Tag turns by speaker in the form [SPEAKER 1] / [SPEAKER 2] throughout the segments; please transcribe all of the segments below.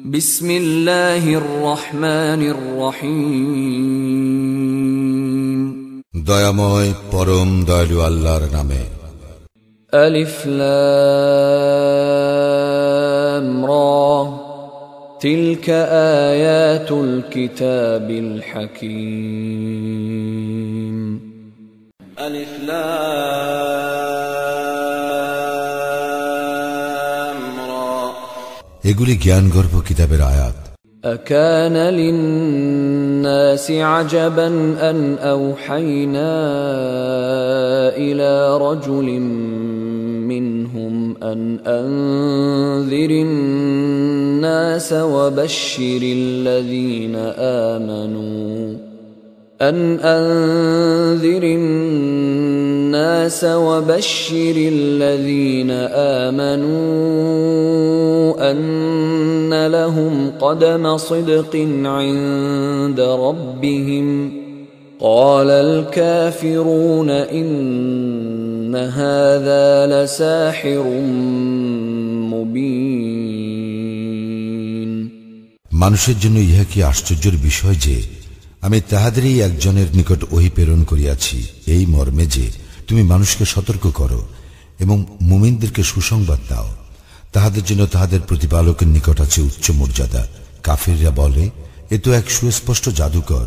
[SPEAKER 1] بسم الله الرحمن الرحيم
[SPEAKER 2] দয়াময় পরম দয়ালু আল্লাহর নামে
[SPEAKER 1] ألف لام را تلك آيات الكتاب الحكيم
[SPEAKER 3] ألف لام
[SPEAKER 2] এগুলি জ্ঞানগর্ভ কিতাবের আয়াত
[SPEAKER 1] أكان للناس عجبا أن أوحينا إلى رجل منهم أن أنذر الناس وبشر الذين آمنوا أن أنذر الناس وبشر الذين آمنوا أن لهم قدم صدق عند ربهم قال الكافرون إن هذا لساحر مبين
[SPEAKER 2] মানুষের জন্য ইহা কি আশ্চর্যের বিষয় যে আমি তাহাদেরই একজনের নিকট ওহি প্রেরণ করিয়াছি। এই মর্মে যে তুমি মানুষকে সতর্ক করো এবং মুমিনদেরকে সুসংবাদ দাও। তাহাদের জন্য তাহাদের প্রতিপালকের নিকট আছে উচ্চ মর্যাদা। কাফিররা বলে, এ তো এক সুস্পষ্ট জাদুকর।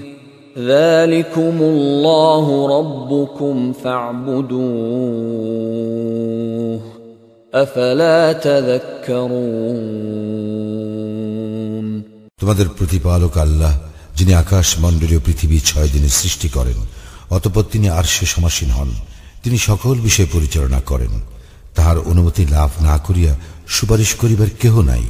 [SPEAKER 1] ذلكم الله ربكم فاعبدوه أفلا تذكرون
[SPEAKER 2] তোমাদের প্রতিপালক আল্লাহ যিনি আকাশ মণ্ডলীয় পৃথিবী ছয় দিনে সৃষ্টি করেন অতপর তিনি আরশে সমাসীন হন তিনি সকল বিষয় পরিচালনা করেন তাহার অনুমতি লাভ না করিয়া সুপারিশ করিবার কেহ নাই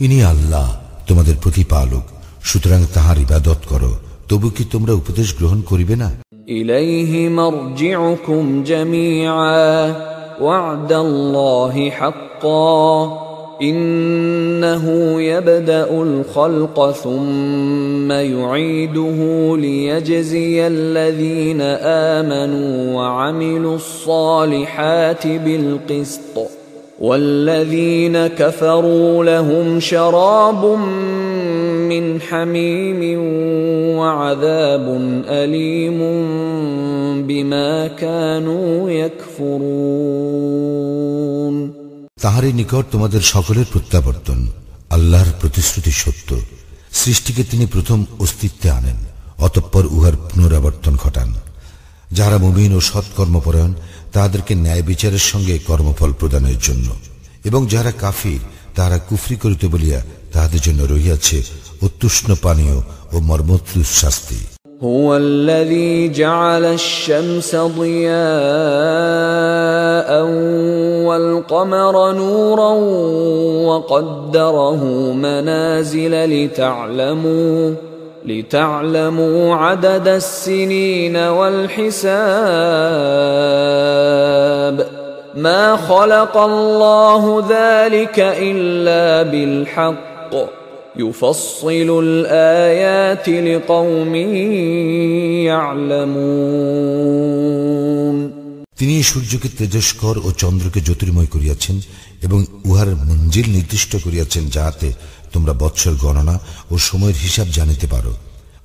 [SPEAKER 2] ইনি আল্লাহ তোমাদের প্রতিপালক সুতরাং তাহার ইবাদত করো তবু কি তোমরা উপদেশ গ্রহণ করিবে না
[SPEAKER 1] إليه مرجعكم جميعا وعد الله حقا إنه يبدأ الخلق ثم يعيده ليجزي الذين آمنوا وعملوا الصالحات بالقسط والذين كفروا لهم شراب من حميم وعذاب أليم بما كانوا يكفرون
[SPEAKER 2] তাহারই নিকট তোমাদের সকলের প্রত্যাবর্তন আল্লাহর প্রতিশ্রুতি সত্য সৃষ্টিকে তিনি প্রথম অস্তিত্বে আনেন অতঃপর উহার পুনরাবর্তন ঘটান যাহারা মুমিন ও সৎকর্মপরায়ণ তাহাদেরকে ন্যায় বিচারের সঙ্গে কর্মফল প্রদানের জন্য এবং যাহারা কাফির তাহারা কুফরি করিতে বলিয়া তাহাদের জন্য রহিয়াছে অত্যুষ্ণ পানীয় ও মর্মোত্তুষ শাস্তি
[SPEAKER 1] هو الذي جعل الشمس ضياء والقمر نورا وقدره منازل لتعلموا لتعلموا عدد السنين والحساب ما خلق الله ذلك الا بالحق يفصل الآيات لقوم يعلمون
[SPEAKER 2] তিনি সূর্যকে তেজস্কর ও চন্দ্রকে জ্যোতির্ময় করিয়াছেন এবং উহার মঞ্জিল নির্দিষ্ট করিয়াছেন যাহাতে তোমরা বৎসর গণনা ও সময়ের হিসাব জানিতে পারো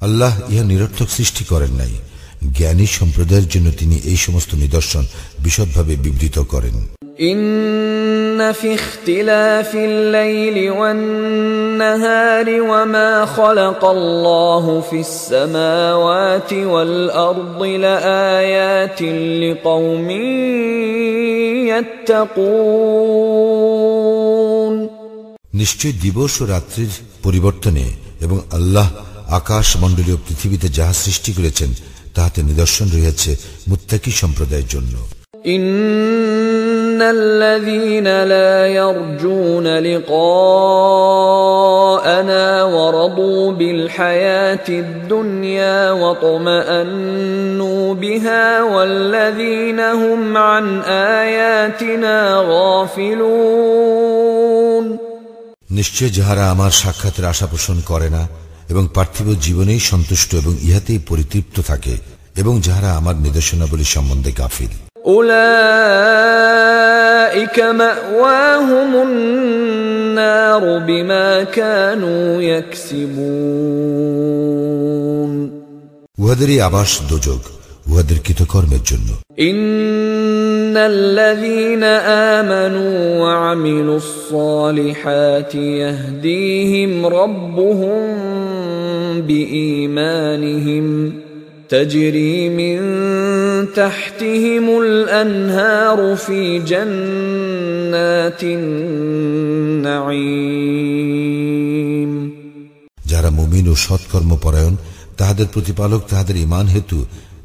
[SPEAKER 2] আল্লাহ ইহা নিরর্থক সৃষ্টি করেন নাই জ্ঞানী সম্প্রদায়ের জন্য তিনি এই সমস্ত নিদর্শন বিশদভাবে বিবৃত করেন
[SPEAKER 1] إن في اختلاف الليل والنهار وما خلق الله في السماوات والأرض لآيات لقوم يتقون
[SPEAKER 2] নিশ্চয় দিবস ও রাত্রির পরিবর্তনে এবং আল্লাহ আকাশ মণ্ডলীয় পৃথিবীতে যাহা সৃষ্টি করেছেন তাহাতে নিদর্শন রয়েছে মুত্তাকি সম্প্রদায়ের জন্য
[SPEAKER 1] إن الذين لا يرجون لقاءنا ورضوا بالحياة الدنيا واطمأنوا بها والذين هم عن آياتنا غافلون
[SPEAKER 2] নিশ্চয় যাহারা আমার সাক্ষাতের আশা পোষণ করে না এবং পার্থিব জীবনেই সন্তুষ্ট এবং ইহাতেই পরিতৃপ্ত থাকে এবং যাহারা আমার নির্দেশনাবলী সম্বন্ধে গাফিল
[SPEAKER 1] أولئك مأواهم النار بما كانوا يكسبون
[SPEAKER 2] উহাদেরই আবাস দোজক উহাদের কৃতকর্মের জন্য
[SPEAKER 1] إن الذين آمنوا وعملوا الصالحات يهديهم ربهم بإيمانهم تجري من تحتهم الأنهار في جنات النعيم
[SPEAKER 2] যারা মুমিন ও সৎকর্ম পরায়ণ তাহাদের প্রতিপালক তাহাদের ইমান হেতু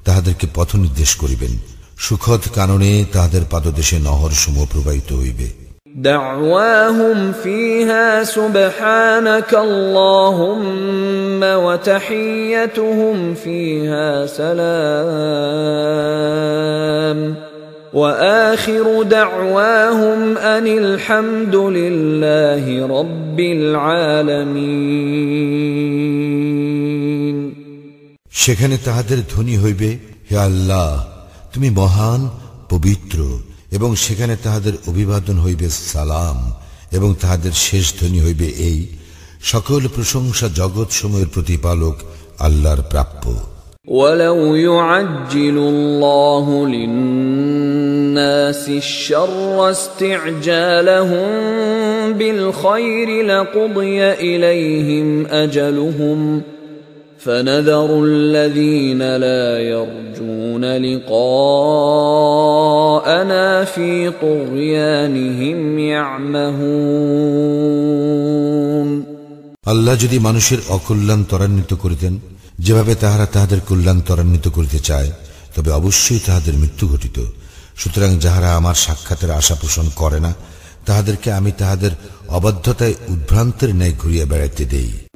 [SPEAKER 2] তাহাদেরকে পথ নির্দেশ করিবেন সুখদ কাননে তাহাদের পাদদেশে নহর সমূহ প্রবাহিত হইবে
[SPEAKER 1] دعواهم فيها سبحانك اللهم وتحيتهم فيها سلام واخر دعواهم ان الحمد لله رب العالمين
[SPEAKER 2] সেখানে তাহাদের ধ্বনি হইবে হে আল্লাহ তুমি মহান পবিত্র এবং সেখানে তাহাদের অভিবাদন হইবে সালাম এবং তাহাদের শেষ ধ্বনি হইবে এই সকল প্রশংসা জগৎ সময়ের প্রতিপালক আল্লাহর প্রাপ্য
[SPEAKER 1] ولو يعجل الله للناس الشر استعجالهم بالخير لقضي اليهم اجلهم فنذر الذين لا يرجون لقاءنا في طغيانهم يعمهون
[SPEAKER 2] আল্লাহ যদি মানুষের অকল্যাণ ত্বরান্বিত করিতেন যেভাবে তাহারা তাহাদের কল্যাণ ত্বরান্বিত করিতে চায় তবে অবশ্যই তাহাদের মৃত্যু ঘটিত সুতরাং যাহারা আমার সাক্ষাতের আশা পোষণ করে না তাহাদেরকে আমি তাহাদের অবাধ্যতায় উদ্ভ্রান্তের ন্যায় ঘুরিয়া বেড়াইতে দেই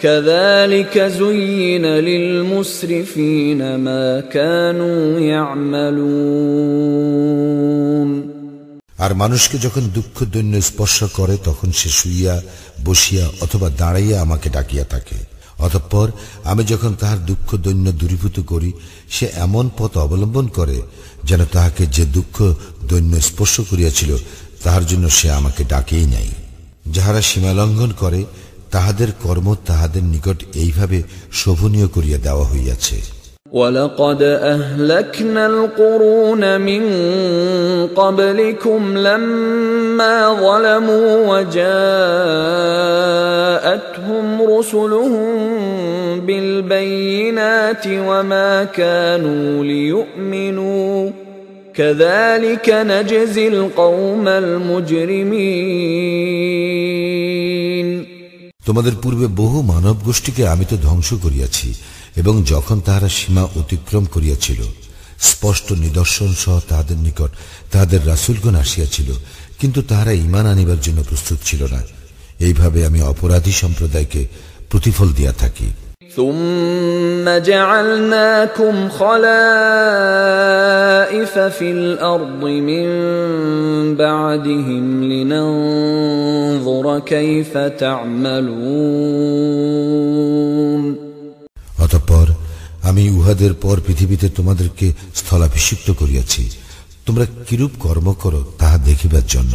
[SPEAKER 1] كذلك زين للمسرفين ما كانوا يعملون
[SPEAKER 2] আর মানুষকে যখন দুঃখ দৈন্য স্পর্শ করে তখন সে শুইয়া বসিয়া অথবা দাঁড়াইয়া আমাকে ডাকিয়া থাকে অতঃপর আমি যখন তাহার দুঃখ দৈন্য দূরীভূত করি সে এমন পথ অবলম্বন করে যেন তাহাকে যে দুঃখ দৈন্য স্পর্শ করিয়াছিল তাহার জন্য সে আমাকে ডাকেই নাই যাহারা সীমালঙ্ঘন করে তাহাদের কর্ম তাহাদের নিকট এইভাবে শোভনীয় করিয়া দেওয়া হইয়াছে
[SPEAKER 1] ولقد أهلكنا القرون من قبلكم لما ظلموا وجاءتهم رسلهم بالبينات وما كانوا ليؤمنوا كذلك نجزي القوم المجرمين
[SPEAKER 2] তোমাদের পূর্বে বহু মানব গোষ্ঠীকে আমি তো ধ্বংস করিয়াছি, এবং যখন তাহারা সীমা অতিক্রম করিয়াছিল, স্পষ্ট নিদর্শন সহ তাহাদের নিকট তাহাদের রাসুলগণ আসিয়াছিল, কিন্তু তাহারা ইমান আনিবার জন্য প্রস্তুত ছিল না। এইভাবে আমি অপরাধী সম্প্রদায়কে প্রতিফল দিয়া থাকি।
[SPEAKER 1] ثم جعلناكم خلائف في الارض من بعدهم لننظر كيف تعملون
[SPEAKER 2] অতঃপর আমি উহাদের পর পৃথিবীতে তোমাদেরকে স্থলাভিষিক্ত করিয়াছি তোমরা কিরূপ কর্ম করো তাহা দেখিবার জন্য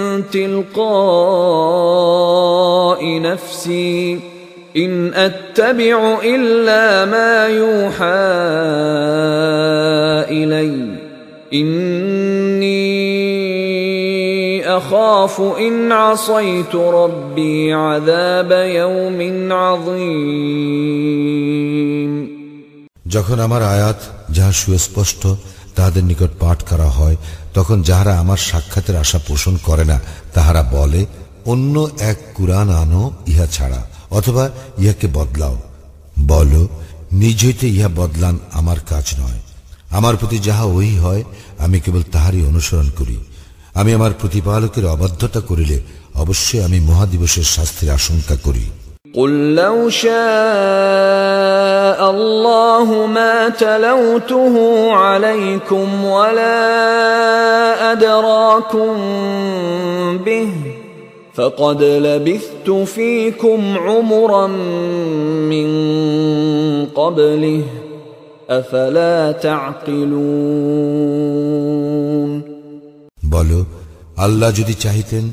[SPEAKER 1] تلقاء نفسي ان اتبع الا ما يوحى الي اني اخاف ان عصيت ربي عذاب يوم عظيم
[SPEAKER 2] যখন আমার আয়াত যাহা সুস্পষ্ট তাহাদের নিকট পাঠ করা হয় তখন যাহারা আমার সাক্ষাতের আশা পোষণ করে না, তাহারা বলে, অন্য এক কুরআন আনো ইহা ছাড়া, অথবা ইহাকে বদলাও। বল, নিজ হইতে ইহা বদলান আমার কাজ নয়। আমার প্রতি যাহা ওই হয়, আমি কেবল তাহারই অনুসরণ করি। আমি আমার প্রতিপালকের অবাধ্যতা করিলে অবশ্যই আমি মহাদিবসের শাস্তির আশঙ্কা করি।
[SPEAKER 1] قل لو شاء الله ما تلوته عليكم ولا ادراكم به فقد لبثت فيكم عمرا من قبله افلا تعقلون
[SPEAKER 2] বলো আল্লাহ যদি চাহিতেন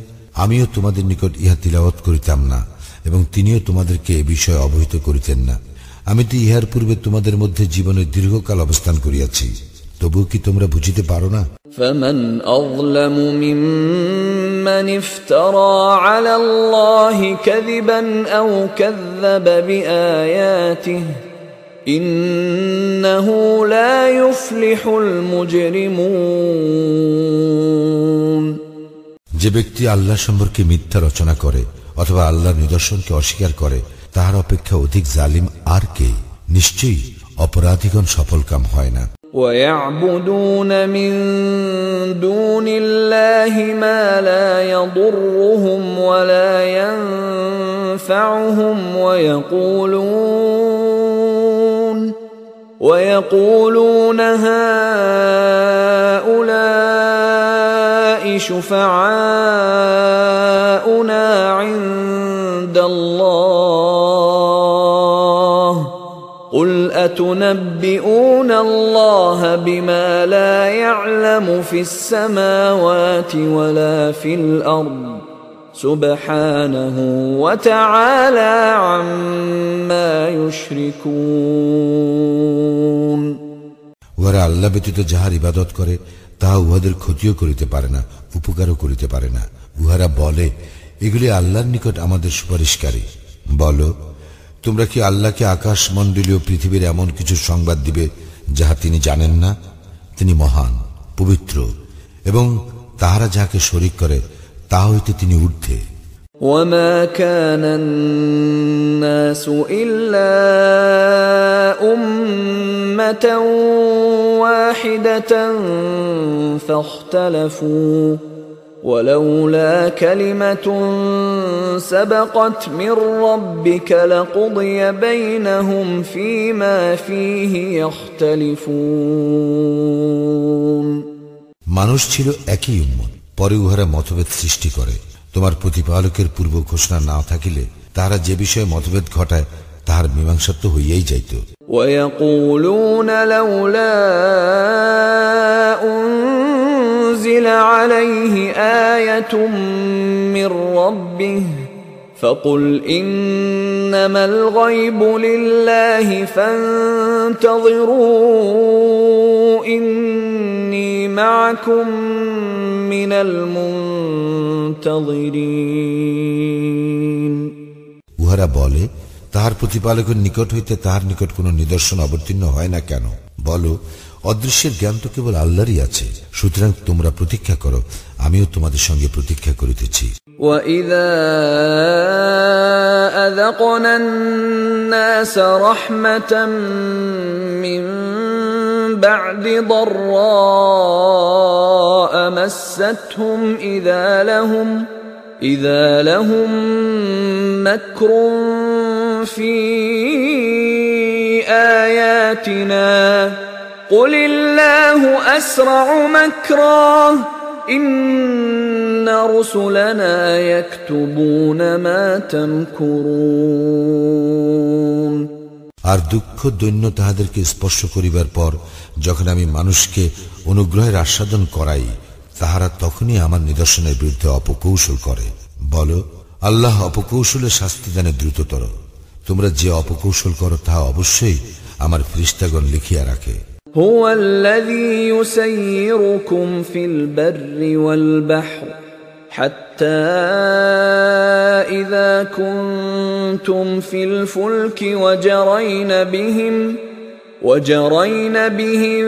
[SPEAKER 2] আমিও তোমাদের নিকট ইহা তিলাওয়াত করিতাম না এবং তিনিও তোমাদেরকে এ বিষয়ে অবহিত করিতেন না আমি তো ইহার পূর্বে তোমাদের মধ্যে জীবনের দীর্ঘকাল অবস্থান করিয়াছি তবুও কি তোমরা বুঝিতে পারো না
[SPEAKER 1] فمن اظلم ممن افترى على الله كذبا او كذب باياته انه لا يفلح المجرمون
[SPEAKER 2] যে ব্যক্তি আল্লাহ সম্পর্কে মিথ্যা রচনা করে অথবা আল্লাহর নিদর্শনকে অস্বীকার করে তাহার অপেক্ষা অধিক জালিম আর কে নিশ্চয়ই অপরাধীগণ সফলকাম হয় না
[SPEAKER 1] ويعبدون من دون الله ما لا يضرهم ولا ينفعهم ويقولون ويقولون هؤلاء شفعاؤنا عند الله قل اتنبئون الله بما لا يعلم في السماوات ولا في الارض سبحانه وتعالى عما يشركون
[SPEAKER 2] উহারা আল্লাহ ব্যতীত যাহার ইবাদত করে তাহা উহাদের ক্ষতিও করিতে পারে না উপকারও করিতে পারে না উহারা বলে এগুলি আল্লাহর নিকট আমাদের সুপারিশকারী বলো তোমরা কি আল্লাহকে আকাশ মণ্ডলীয় পৃথিবীর এমন কিছু সংবাদ দিবে যাহা তিনি জানেন না তিনি মহান পবিত্র এবং তাহারা যাহাকে শরিক করে তা হইতে তিনি ঊর্ধ্বে
[SPEAKER 1] وما كان الناس الا امه واحده فاختلفوا ولولا كلمه سبقت من ربك لقضي بينهم فيما فيه يختلفون
[SPEAKER 2] মানুষ ছিল একই উম্মত পরে উহারা মতভেদ সৃষ্টি করে তোমার প্রতিপালকের পূর্ব ঘোষণা না থাকিলে তাহারা যে বিষয়ে মতভেদ ঘটায় তাহার মীমাংসা তো হইয়াই যাইত
[SPEAKER 1] ويقولون لولا انزل عليه ايه من ربه فقل انما الغيب لله فانتظروا اني معكم من المنتظرين
[SPEAKER 2] উহারা বলে তাহার প্রতিপালকের নিকট হইতে তাহার নিকট কোনো নিদর্শন অবতীর্ণ হয় না কেন বলো অদৃশ্যের জ্ঞান তো কেবল আল্লাহরই আছে সুতরাং তোমরা প্রতীক্ষা করো আমিও তোমাদের সঙ্গে প্রতীক্ষা করিতেছি
[SPEAKER 1] واذا اذقنا الناس رحمه من بعد ضراء مستهم اذا لهم اذا لهم مكر في اياتنا قل الله اسرع مكرا إن رسلنا يكتبون ما تمكرون
[SPEAKER 2] আর দুঃখ দৈন্য তাহাদেরকে স্পর্শ করিবার পর যখন আমি মানুষকে অনুগ্রহের আস্বাদন করাই তাহারা তখনই আমার নিদর্শনের বিরুদ্ধে অপকৌশল করে বলো আল্লাহ অপকৌশলের শাস্তি দানে দ্রুততর তোমরা যে অপকৌশল করো তাহা অবশ্যই আমার ফ্রিস্তাগণ লিখিয়া রাখে
[SPEAKER 1] هو الذي يسيركم في البر والبحر حتى إذا كنتم في الفلك وجرين بهم وجرين بهم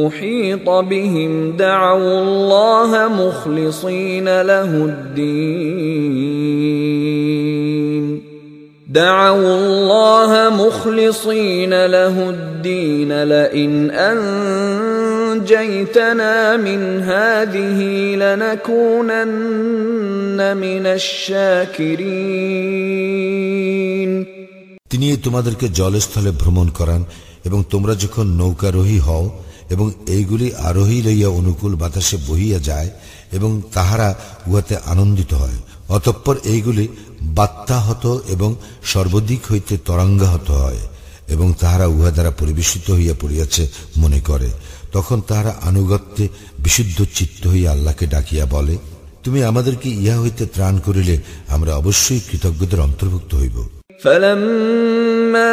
[SPEAKER 1] انهم احيط بهم دعوا الله مخلصين له الدين دعوا الله مخلصين له الدين لئن انجيتنا من هذه لنكونن من الشاكرين
[SPEAKER 2] তিনি তোমাদেরকে জলস্থলে ভ্রমণ করান এবং তোমরা যখন নৌকারোহী হও এবং এইগুলি আরোহী লইয়া অনুকূল বাতাসে বহিয়া যায় এবং তাহারা উহাতে আনন্দিত হয় অতঃপর এইগুলি বাত্যাহত এবং সর্বদিক হইতে তরঙ্গাহত হয় এবং তাহারা উহা দ্বারা পরিবেশিত হইয়া পড়িয়াছে মনে করে তখন তাহারা আনুগত্যে বিশুদ্ধ চিত্ত হইয়া আল্লাহকে ডাকিয়া বলে তুমি আমাদেরকে ইহা হইতে ত্রাণ করিলে আমরা অবশ্যই কৃতজ্ঞদের অন্তর্ভুক্ত হইব
[SPEAKER 1] فلما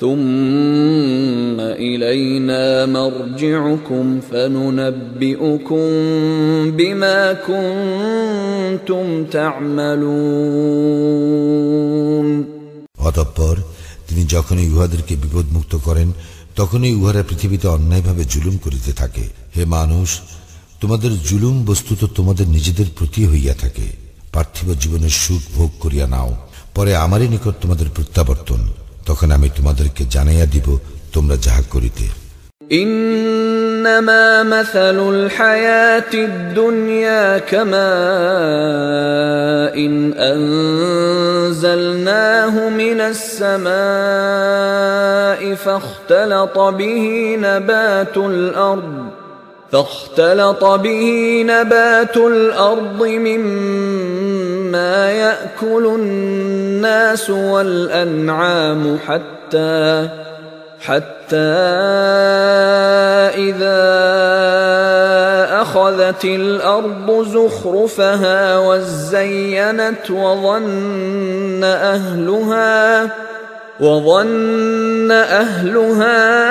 [SPEAKER 1] ثم إلينا مرجعكم فننبئكم بما كنتم تعملون
[SPEAKER 2] অতঃপর তিনি যখনই উহাদেরকে বিপদমুক্ত করেন তখনই উহারা পৃথিবীতে অন্যায়ভাবে জুলুম করিতে থাকে হে মানুষ তোমাদের জুলুম বস্তুত তোমাদের নিজেদের প্রতি হইয়া থাকে পার্থিব জীবনের সুখ ভোগ করিয়া নাও পরে আমারই নিকট তোমাদের প্রত্যাবর্তন তখন আমি তোমাদেরকে জানাইয়া দিব তোমরা যাহা করিতে
[SPEAKER 1] إنما مثل الحياة الدنيا كماء إن أنزلناه من السماء فاختلط به نبات الأرض فاختلط به نبات الأرض مما يأكل الناس والأنعام حتى حتى إذا أخذت الأرض زخرفها وزينت وظن أهلها وظن أهلها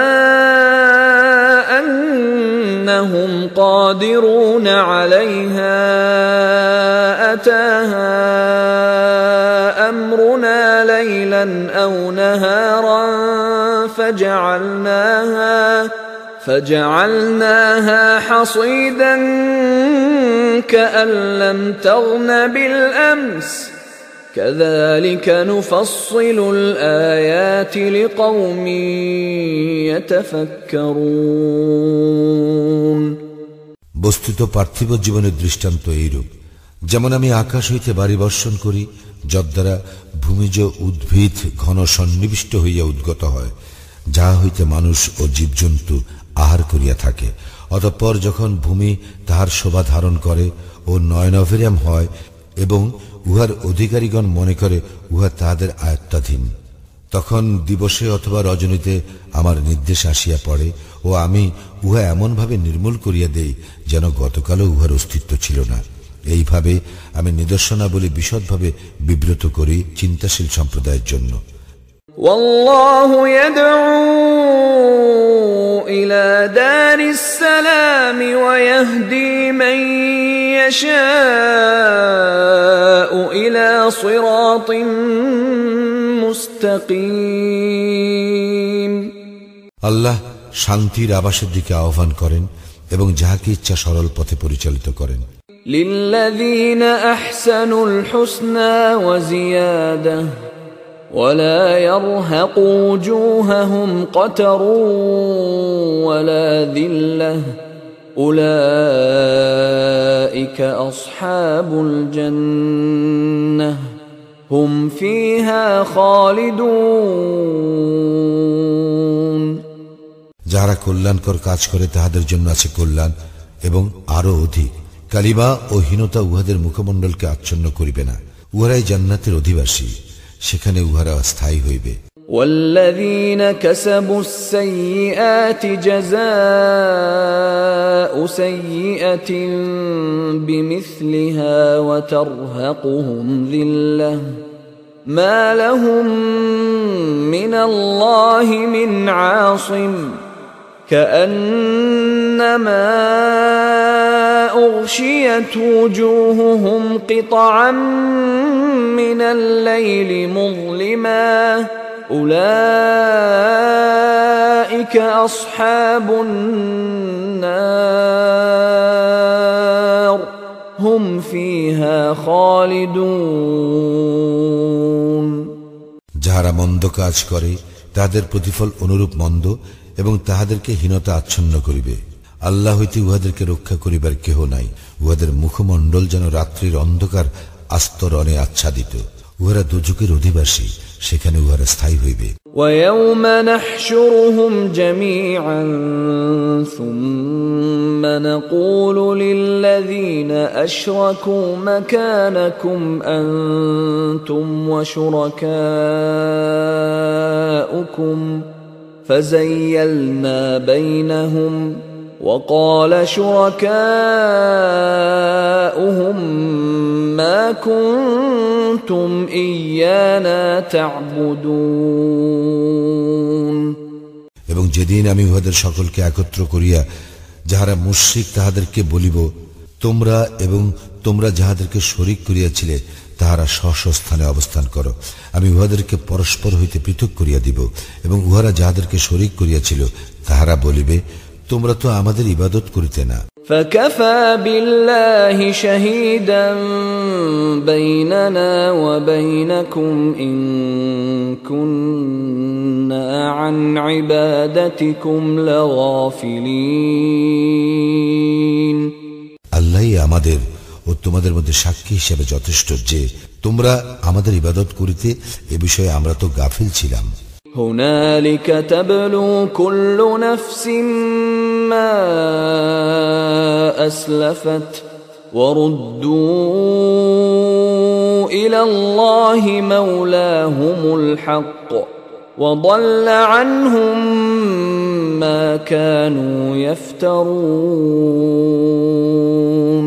[SPEAKER 1] أنهم قادرون عليها أتاها أمرنا ليلا أو نهارا فجعلناها فجعلناها حصيدا كأن لم تغن بالأمس كذلك نفصل الآيات لقوم يتفكرون
[SPEAKER 2] বস্তুত পার্থিব জীবনের দৃষ্টান্ত এইরূপ যেমন আমি আকাশ হইতে বাড়ি বর্ষণ করি যদ্বারা ভূমিজ উদ্ভিদ ঘন সন্নিবিষ্ট হইয়া উদ্গত হয় যাহা হইতে মানুষ ও জীবজন্তু আহার করিয়া থাকে অতঃপর যখন ভূমি তাহার শোভা ধারণ করে ও নয়নভেরিয়াম হয় এবং উহার অধিকারীগণ মনে করে উহা তাহাদের আয়ত্তাধীন। তখন দিবসে অথবা রজনীতে আমার নির্দেশ আসিয়া পড়ে ও আমি উহা এমনভাবে নির্মূল করিয়া দেই যেন গতকালও উহার অস্তিত্ব ছিল না। এইভাবে আমি নিদর্শনাবলী বিশদভাবে বিব্রত করি চিন্তাশীল সম্প্রদায়ের জন্য।
[SPEAKER 1] والله يدعو إلى دار السلام ويهدي من يشاء إلى صراط مستقيم
[SPEAKER 2] আল্লাহ শান্তির আবাসের দিকে আহ্বান করেন এবং যাহাকে ইচ্ছা সরল পথে পরিচালিত করেন
[SPEAKER 1] للذين احسنوا الحسنى وزياده ولا يرهق وجوههم قتر ولا ذله اولئك اصحاب الجنه هم فيها خالدون
[SPEAKER 2] যাহারা কল্যাণকর কাজ করে তাহাদের জন্য আছে কল্যাণ এবং আরো অধিক কালিবা ও হীনতা উহাদের মুখমণ্ডলকে আচ্ছন্ন করিবে না উহারাই জান্নাতের অধিবাসী সেখানে উহারা স্থায়ী হইবে
[SPEAKER 1] والذين كسبوا السيئات جزاء سيئة بمثلها وترهقهم ذلة ما لهم من الله من عاصم كأنما أغشيت وجوههم قطعا من الليل مظلما أولئك أصحاب النار هم فيها خالدون
[SPEAKER 2] যাহারা মন্দ কাজ করে তাহাদের প্রতিফল অনুরূপ মন্দ এবং তাহাদেরকে হীনতা আচ্ছন্ন করিবে আল্লাহ হইতে উহাদেরকে রক্ষা করিবার কেহ নাই উহাদের মুখমণ্ডল যেন রাত্রির অন্ধকার আস্তরণে আচ্ছাদিত উহারা দুযুগের অধিবাসী সেখানে উহারা স্থায়ী হইবে
[SPEAKER 1] ويوم نحشرهم جميعا ثم نقول للذين اشركوا مكانكم انتم وشركاؤكم فزيلنا بينهم وقال شركاؤهم ما كنتم ايانا تعبدون
[SPEAKER 2] এবং যেদিন আমি উহাদের সকলকে একত্র করিয়া যাহারা মুশ্রিক তাহাদেরকে বলিব তোমরা এবং তোমরা যাহাদেরকে শরিক করিয়াছিলে তাহারা স্ব স্ব স্থানে অবস্থান করো আমি উহাদেরকে পরস্পর হইতে পৃথক করিয়া দিব এবং উহারা যাহাদেরকে শরিক করিয়াছিল তাহারা বলিবে তোমরা তো আমাদের ইবাদত করিতে না
[SPEAKER 1] فكفى بالله شهيدا بيننا وبينكم ان كنا عن عبادتكم لغافلين
[SPEAKER 2] আল্লাহই আমাদের ও তোমাদের মধ্যে সাক্ষী হিসেবে যথেষ্ট যে তোমরা আমাদের ইবাদত করিতে এ বিষয়ে আমরা তো গাফিল ছিলাম
[SPEAKER 1] هنالك تبلو كل نفس ما اسلفت وردوا الى الله مولاهم الحق وضل عنهم ما كانوا يفترون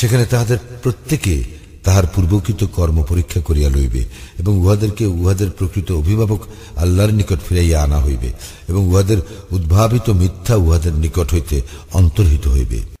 [SPEAKER 2] সেখানে তাহাদের প্রত্যেকে তাহার পূর্বকৃত কর্ম পরীক্ষা করিয়া লইবে, এবং উহাদেরকে উহাদের প্রকৃত অভিভাবক আল্লাহর নিকট ফিরাইয়া আনা হইবে, এবং উহাদের উদ্ভাবিত মিথ্যা উহাদের নিকট হইতে অন্তর্হিত হইবে।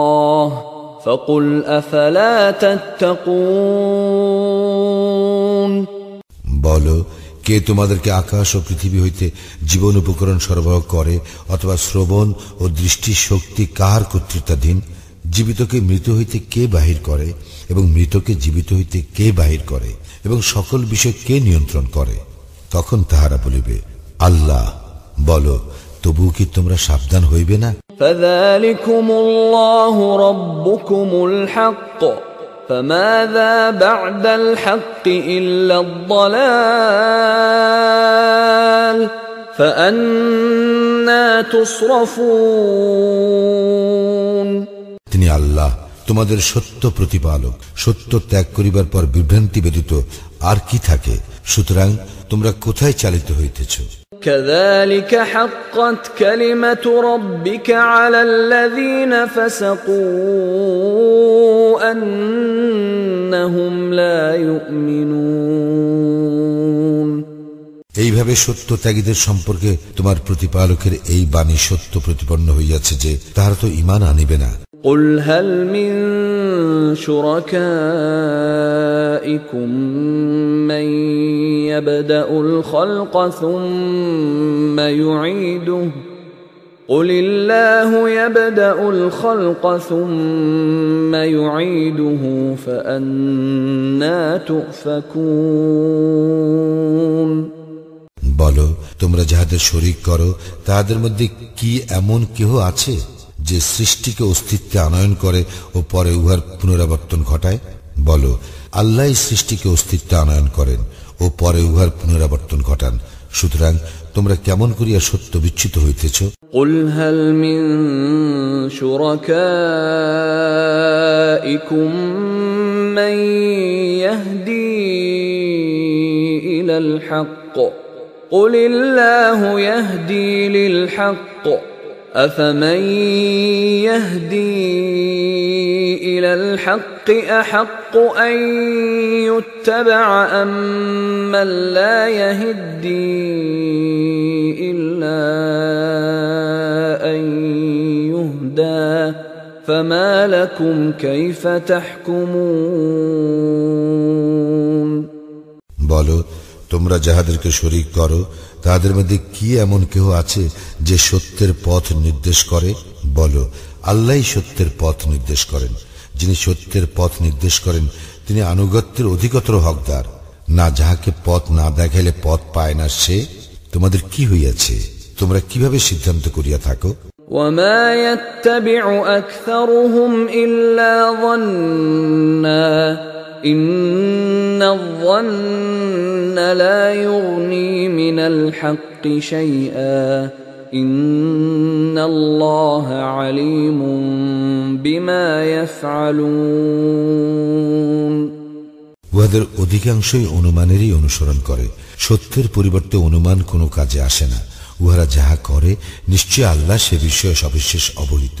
[SPEAKER 1] فقل افلا تتقون
[SPEAKER 2] বল কে তোমাদেরকে আকাশ ও পৃথিবী হইতে জীবন উপকরণ সরবরাহ করে অথবা শ্রবণ ও দৃষ্টি শক্তি কার কর্তৃত্বাধীন জীবিতকে মৃত হইতে কে বাহির করে এবং মৃতকে জীবিত হইতে কে বাহির করে এবং সকল বিষয় কে নিয়ন্ত্রণ করে তখন তাহারা বলিবে আল্লাহ বলো তবু কি তোমরা সাবধান হইবে না
[SPEAKER 1] فذلكم الله ربكم الحق فماذا بعد الحق إلا الضلال فأنا تصرفون
[SPEAKER 2] তিনি আল্লাহ তোমাদের সত্য প্রতিপালক সত্য ত্যাগ করিবার পর বিভ্রান্তি ব্যতীত আর কি থাকে সুতরাং তোমরা কোথায় চালিত হইতেছ
[SPEAKER 1] كذلك حقت كلمة ربك على الذين فسقوا أنهم لا يؤمنون
[SPEAKER 2] এইভাবে সত্য ত্যাগীদের সম্পর্কে তোমার প্রতিপালকের এই বাণী সত্য প্রতিপন্ন হইয়াছে যে তাহারা তো ইমান আনিবে না
[SPEAKER 1] قل هل من شركائكم من يبدا الخلق ثم يعيده قل الله يبدا الخلق ثم يعيده فانا تؤفكون
[SPEAKER 2] বলো তোমরা যাহাদের শরিক করো তাহাদের মধ্যে কি এমন কেহ আছে যে সৃষ্টিকে অস্তিত্বে আনয়ন করে ও পরে উহার পুনরাবর্তন ঘটায় বলো আল্লাহ সৃষ্টিকে অস্তিত্বে আনয়ন করেন ও পরে উহার পুনরাবর্তন ঘটান সুতরাং তোমরা কেমন করিয়া সত্য বিচ্যুত হইতেছ
[SPEAKER 1] قل هل من شركائكم من يهدي الى الحق قل الله يهدي للحق افمن يهدي الى الحق احق ان يتبع ام من لا يهدي الا ان يهدى فما لكم كيف تحكمون
[SPEAKER 2] বলো তোমরা যাহাদেরকে শরিক করো তাহাদের মধ্যে কি এমন কেহ আছে যে সত্যের পথ নির্দেশ করে বলো আল্লাহ সত্যের পথ নির্দেশ করেন যিনি সত্যের পথ নির্দেশ করেন তিনি আনুগত্যের অধিকতর হকদার না যাহাকে পথ না দেখাইলে পথ পায় না সে তোমাদের কি হইয়াছে তোমরা কিভাবে সিদ্ধান্ত করিয়া থাকো
[SPEAKER 1] وما يتبع اكثرهم الا ظنا ان الظن لا يغني من الحق شيئا ان الله عليم بما يفعلون
[SPEAKER 2] উহাদের অধিকাংশই অনুমানেরই অনুসরণ করে সত্যের পরিবর্তে অনুমান কোনো কাজে আসে না উহারা যাহা করে নিশ্চয় আল্লাহ সে বিষয়ে সবিশেষ অবহিত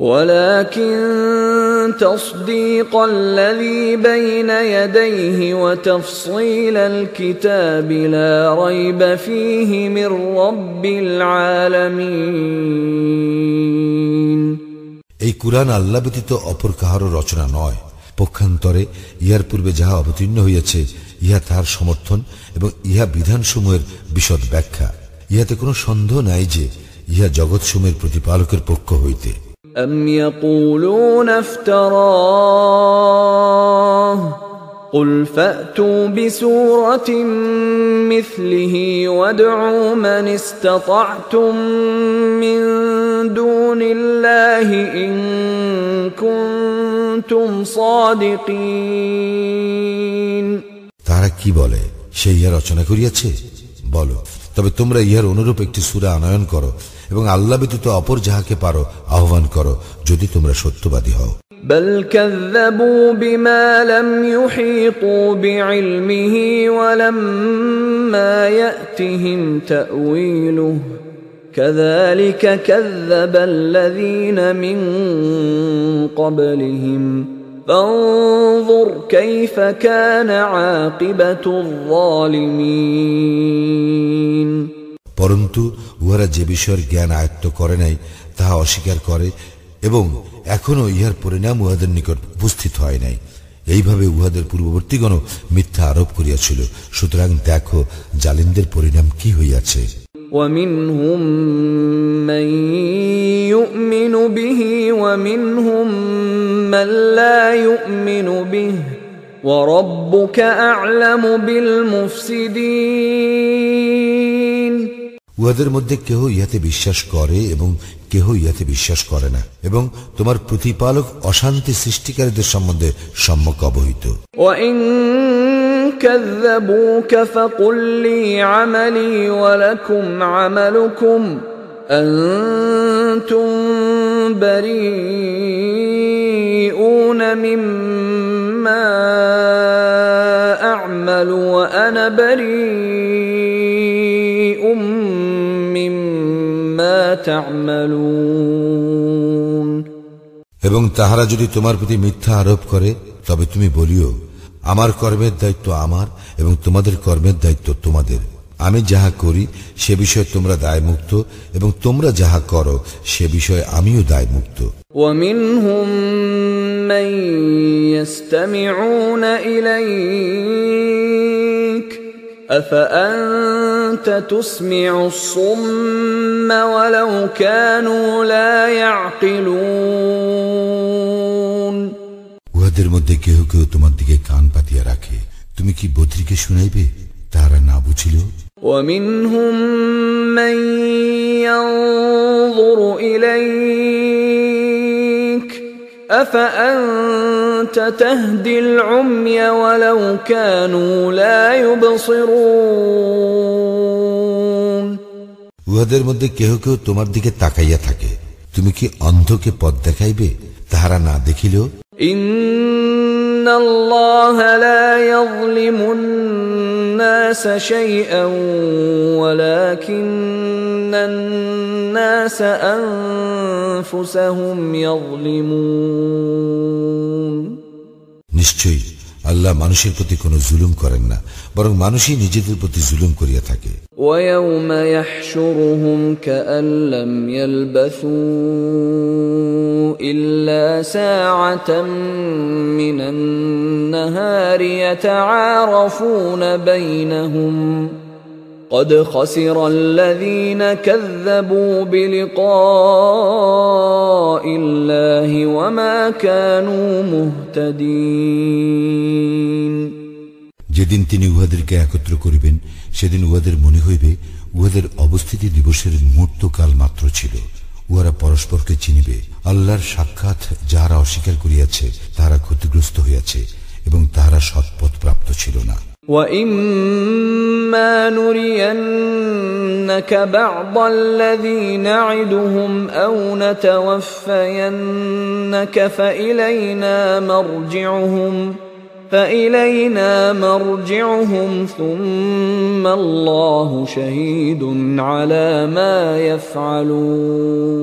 [SPEAKER 1] ولكن تصديق الذي بين يديه وتفصيل الكتاب لا ريب فيه من رب العالمين
[SPEAKER 2] এই কুরআন আল্লাহ ব্যতীত অপর কাহারও রচনা নয় পক্ষান্তরে ইহার পূর্বে যাহা অবতীর্ণ হইয়াছে ইহা তাহার সমর্থন এবং ইহা বিধানসমূহের বিশদ ব্যাখ্যা ইহাতে কোনো সন্দেহ নাই যে ইহা জগৎসমূহের প্রতিপালকের পক্ষ হইতে
[SPEAKER 1] أم يقولون افتراه قل فأتوا بسورة مثله وادعوا من استطعتم من دون الله إن كنتم صادقين
[SPEAKER 2] তারা কি বলে সে ইহা রচনা করিয়াছে বলো তবে তোমরা ইহার অনুরূপ একটি সুরা আনয়ন করো এবং আল্লাহ ব্যতীত অপর যাহাকে পারো আহ্বান করো যদি তোমরা সত্যবাদী হও
[SPEAKER 1] بل كذبوا بما لم يحيطوا بعلمه ولما ياتهم تاويله كذلك كذب الذين من قبلهم فانظر كيف كان عاقبه الظالمين
[SPEAKER 2] পরন্তু উহারা যে বিষয়ের জ্ঞান আয়ত্ত করে নাই তাহা অস্বীকার করে এবং এখনো ইহার পরিণাম উহাদের নিকট উপস্থিত হয় নাই এইভাবে উহাদের পূর্ববর্তীগণ মিথ্যা আরোপ করিয়াছিল সুতরাং দেখো জালিমদের পরিণাম কি হইয়াছে
[SPEAKER 1] ومنهم من يؤمن به ومنهم من لا يؤمن به وربك اعلم بالمفسدين
[SPEAKER 2] উহাদের মধ্যে কেহ ইহাতে বিশ্বাস করে এবং কেহ ইহাতে বিশ্বাস করে না এবং তোমার প্রতিপালক অশান্তি সৃষ্টিকারীদের সম্বন্ধে সম্যক অবহিত
[SPEAKER 1] وان كذبوك فقل لي عملي ولكم عملكم انتم بريئون مما اعمل وانا بريء
[SPEAKER 2] এবং তাহারা যদি তোমার প্রতি মিথ্যা আরোপ করে তবে তুমি বলিও আমার কর্মের দায়িত্ব আমার এবং তোমাদের কর্মের দায়িত্ব তোমাদের আমি যাহা করি সে বিষয়ে তোমরা দায়মুক্ত এবং তোমরা যাহা করো সে বিষয়ে আমিও দায়মুক্ত
[SPEAKER 1] ومنهم من يستمعون اليك افانت تسمع الصم ولو كانوا لا يعقلون
[SPEAKER 2] উহাদের মধ্যে কেহ কেহ তোমার দিকে কান পাতিয়া রাখে তুমি কি বদ্রীকে শুনাইবে তাহারা না বুঝিল
[SPEAKER 1] ومنهم من ينظر اليك افانت تهدي العمي ولو كانوا لا يبصرون
[SPEAKER 2] উহাদের মধ্যে কেহ কেহ তোমার দিকে তাকাইয়া থাকে তুমি কি অন্ধকে পথ দেখাইবে তাহারা না দেখিলেও
[SPEAKER 1] ان الله لا يظلم الناس شيئا ولكن الناس انفسهم يظلمون
[SPEAKER 2] নিশ্চয়ই আল্লাহ মানুষের প্রতি কোনো জুলুম করেন না বরং মানুষই নিজেদের প্রতি জুলুম করিয়া থাকে
[SPEAKER 1] ويوم يحشرهم كأن لم يلبثوا إلا ساعة من النهار يتعارفون بينهم قد خسر الذين كذبوا بلقاء الله وما كانوا مهتدين
[SPEAKER 2] যেদিন তিনি উহাদেরকে একত্র করিবেন সেদিন উহাদের মনে হইবে উহাদের অবস্থিতি দিবসের মুহূর্তকাল মাত্র ছিল উহারা পরস্পরকে চিনিবে আল্লাহর সাক্ষাৎ যাহারা অস্বীকার করিয়াছে তাহারা ক্ষতিগ্রস্ত হইয়াছে এবং তাহারা সৎপথ প্রাপ্ত ছিল না
[SPEAKER 1] وإما نرينك بعض الذي نعدهم أو نتوفينك فإلينا مرجعهم فإلينا مرجعهم ثم الله شهيد على ما يفعلون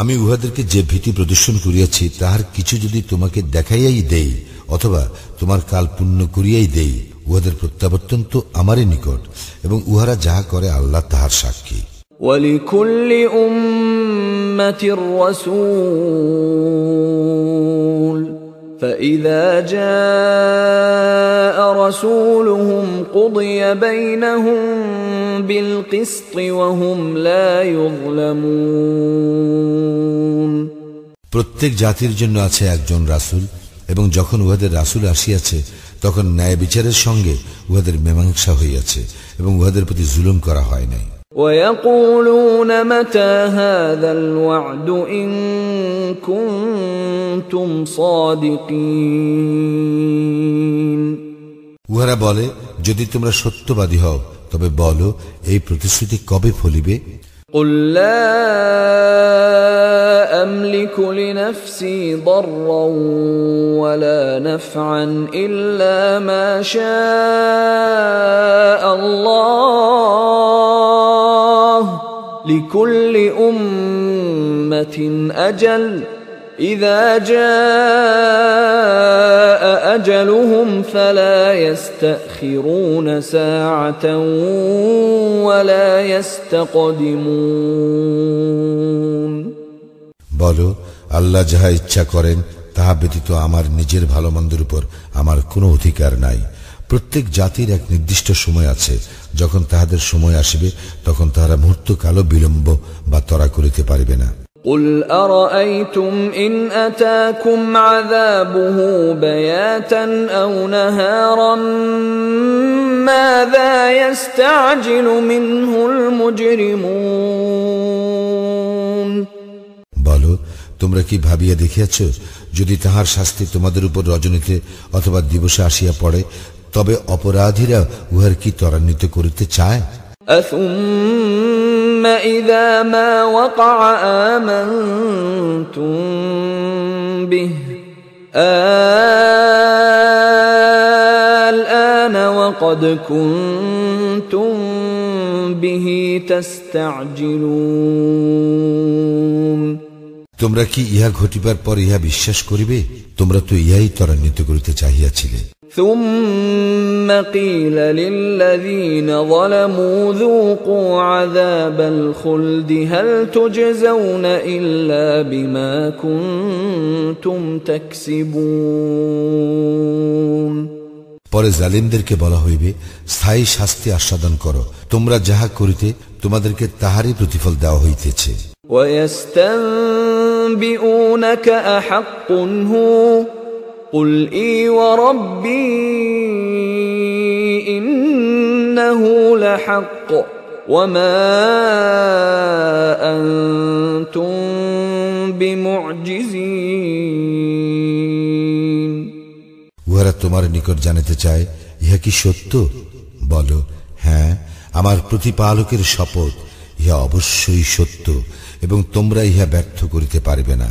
[SPEAKER 2] আমি উহাদেরকে যে ভীতি প্রদর্শন করিয়াছি তাহার কিছু যদি তোমাকে দেখাইয়াই দেই অথবা তোমার কাল পূর্ণ করিয়াই দেই উহাদের প্রত্যাবর্তন তো আমারই নিকট এবং উহারা যাহা করে আল্লাহ তাহার সাক্ষী
[SPEAKER 1] ولكل أمة رسول فإذا جاء رسولهم قضي بينهم بالقسط وهم لا يظلمون
[SPEAKER 2] প্রত্যেক জাতির জন্য আছে একজন রাসূল এবং যখন উহাদের রাসূল আসিয়াছে তখন ন্যায় বিচারের সঙ্গে উহাদের মীমাংসা হইয়াছে এবং উহাদের প্রতি জুলুম করা হয় নাই
[SPEAKER 1] ويقولون متى هذا الوعد إن كنتم صادقين
[SPEAKER 2] উহারা বলে যদি তোমরা সত্যবাদী হও তবে বলো এই প্রতিশ্রুতি কবে ফলিবে
[SPEAKER 1] قل لا أملك لنفسي ضرا ولا نفعا إلا ما شاء الله لكل أمة أجل إذا جاء أجلهم فلا يستأخرون ساعة ولا يستقدمون
[SPEAKER 2] বলো আল্লাহ যাহা ইচ্ছা করেন তাহা ব্যতীত আমার নিজের ভালো মন্দের উপর আমার কোনো অধিকার নাই প্রত্যেক জাতির এক নির্দিষ্ট সময় আছে যখন তাহাদের সময় আসিবে তখন তাহারা মুহূর্ত কালো বিলম্ব বা তরা করিতে পারিবে না
[SPEAKER 1] قل أرأيتم إن أتاكم عذابه بياتا أو نهارا ماذا يستعجل منه المجرمون
[SPEAKER 2] বলো তোমরা কি ভাবিয়া দেখিয়াছ যদি তাহার শাস্তি তোমাদের উপর রজনীতে অথবা দিবসে আসিয়া পড়ে তবে অপরাধীরা উহার কি ত্বরান্বিত করিতে চায়
[SPEAKER 1] أثم إذا ما وقع آمنتم به الآن وقد كنتم به تستعجلون
[SPEAKER 2] তোমরা কি ইহা ঘটিবার পর ইহা বিশ্বাস করিবে তোমরা তো ইহাই ত্বরান্বিত করিতে চাহিয়াছিলে
[SPEAKER 1] ثم قيل للذين ظلموا ذوقوا عذاب الخلد هل تجزون إلا بما كنتم تكسبون
[SPEAKER 2] পরে জালিমদেরকে বলা হইবে স্থায়ী শাস্তি আস্বাদন করো তোমরা যাহা করিতে তোমাদেরকে তাহারই প্রতিফল দেওয়া হইতেছে
[SPEAKER 1] ويستنبئونك أحق هو قل إي وربي إنه لحق وما أنتم بمعجزين
[SPEAKER 2] উহারা তোমার নিকট জানিতে চায় ইহা কি সত্য বলো হ্যাঁ আমার প্রতিপালকের শপথ ইহা অবশ্যই সত্য এবং তোমরা ইহা ব্যর্থ করিতে পারবে না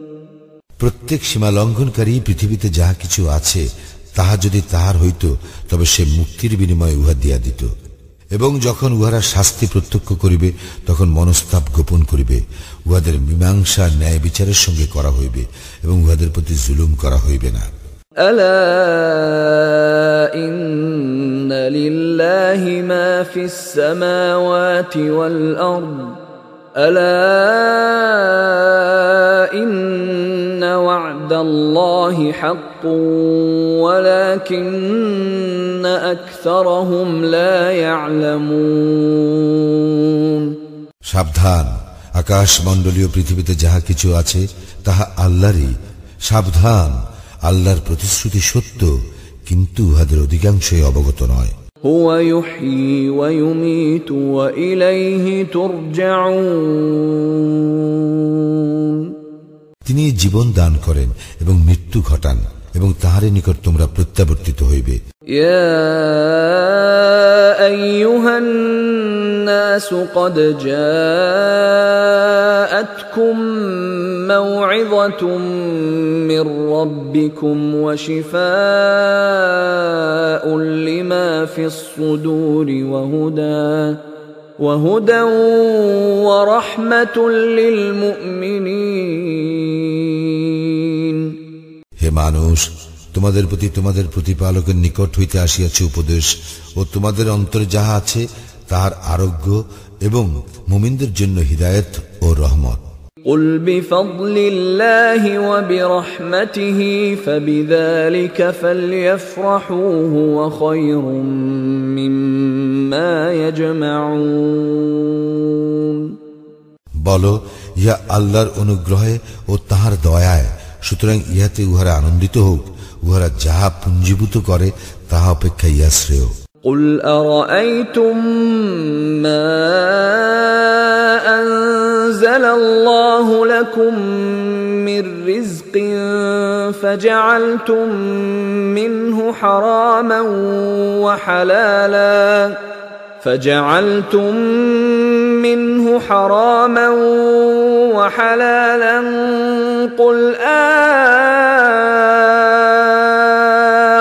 [SPEAKER 2] প্রত্যেক সীমা লঙ্ঘনকারী পৃথিবীতে যাহা কিছু আছে তাহা যদি তাহার হইত তবে সে মুক্তির বিনিময়ে উহা দিয়া দিত এবং যখন উহারা শাস্তি প্রত্যক্ষ করিবে তখন মনস্তাপ গোপন করিবে উহাদের মীমাংসা ন্যায় বিচারের সঙ্গে করা হইবে এবং উহাদের প্রতি জুলুম করা হইবে না
[SPEAKER 1] ألا إن لله ما في السماوات والأرض ألا إن وعد الله حق ولكن أكثرهم لا يعلمون
[SPEAKER 2] সাবধান আকাশ মণ্ডলীয় পৃথিবীতে যাহা কিছু আছে তাহা আল্লাহরই সাবধান আল্লাহর প্রতিশ্রুতি সত্য কিন্তু উহাদের অধিকাংশই অবগত নয়
[SPEAKER 1] هو يحيي ويميت وإليه ترجعون
[SPEAKER 2] তিনি জীবন দান করেন এবং মৃত্যু ঘটান এবং তাহারে নিকট তোমরা প্রত্যাবর্তিত হইবে
[SPEAKER 1] يا أيها الناس قد جاءتكم موعظة من ربكم وشفاء لما في الصدور وهدى وهدى ورحمة للمؤمنين
[SPEAKER 2] হে মানুষ তোমাদের প্রতি তোমাদের প্রতিপালকের নিকট হইতে আসিয়াছে উপদেশ ও তোমাদের অন্তরে যাহা আছে তাহার আরোগ্য এবং মুমিনদের জন্য হিদায়ত ও রহমত
[SPEAKER 1] قل بفضل الله وبرحمته فبذلك فليفرحوا هو خير مما يجمعون
[SPEAKER 2] বলো ইহা আল্লাহর অনুগ্রহে ও তাহার দয়ায় সুতরাং ইহাতে উহারা আনন্দিত হোক উহারা যাহা পুঞ্জীভূত করে তাহা অপেক্ষা ইহা শ্রেয়
[SPEAKER 1] قل أرأيتم ما أنزل الله لكم من رزق فجعلتم منه حراما وحلالا فجعلتم منه حراما وحلالا قل آه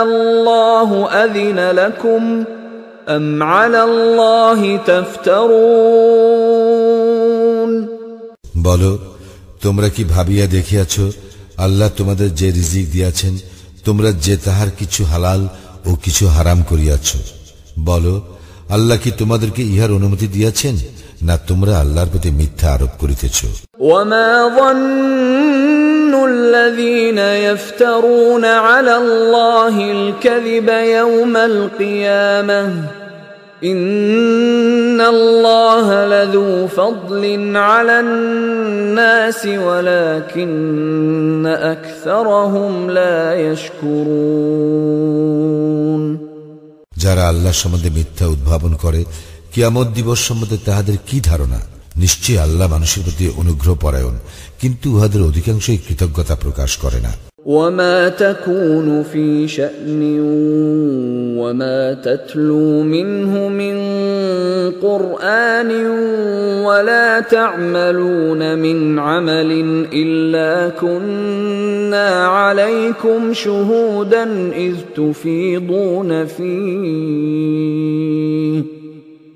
[SPEAKER 1] الله الله أذن لكم أم على الله تفترون
[SPEAKER 2] বলো তোমরা কি ভাবিয়া দেখিয়াছ আল্লাহ তোমাদের যে রিজিক দিয়াছেন তোমরা যে তাহার কিছু হালাল ও কিছু হারাম করিয়াছ বলো আল্লাহ কি তোমাদেরকে ইহার অনুমতি দিয়াছেন না তোমরা আল্লাহর প্রতি মিথ্যা আরোপ করিতেছ
[SPEAKER 1] وما ظن الذين يفترون على الله الكذب يوم القيامة إن الله لذو فضل على الناس ولكن أكثرهم لا يشكرون
[SPEAKER 2] যারা আল্লাহ সম্বন্ধে মিথ্যা উদ্ভাবন করে কিয়ামত দিবস সম্বন্ধে তাহাদের কি ধারণা নিশ্চয়ই আল্লাহ মানুষের প্রতি অনুগ্রহ পরায়ণ কিন্তু উহাদের অধিকাংশই কৃতজ্ঞতা প্রকাশ করে না
[SPEAKER 1] وما تكون في شأن وما تتلو منه من قرآن ولا تعملون من عمل إلا كنا عليكم شهودا إذ تفيضون فيه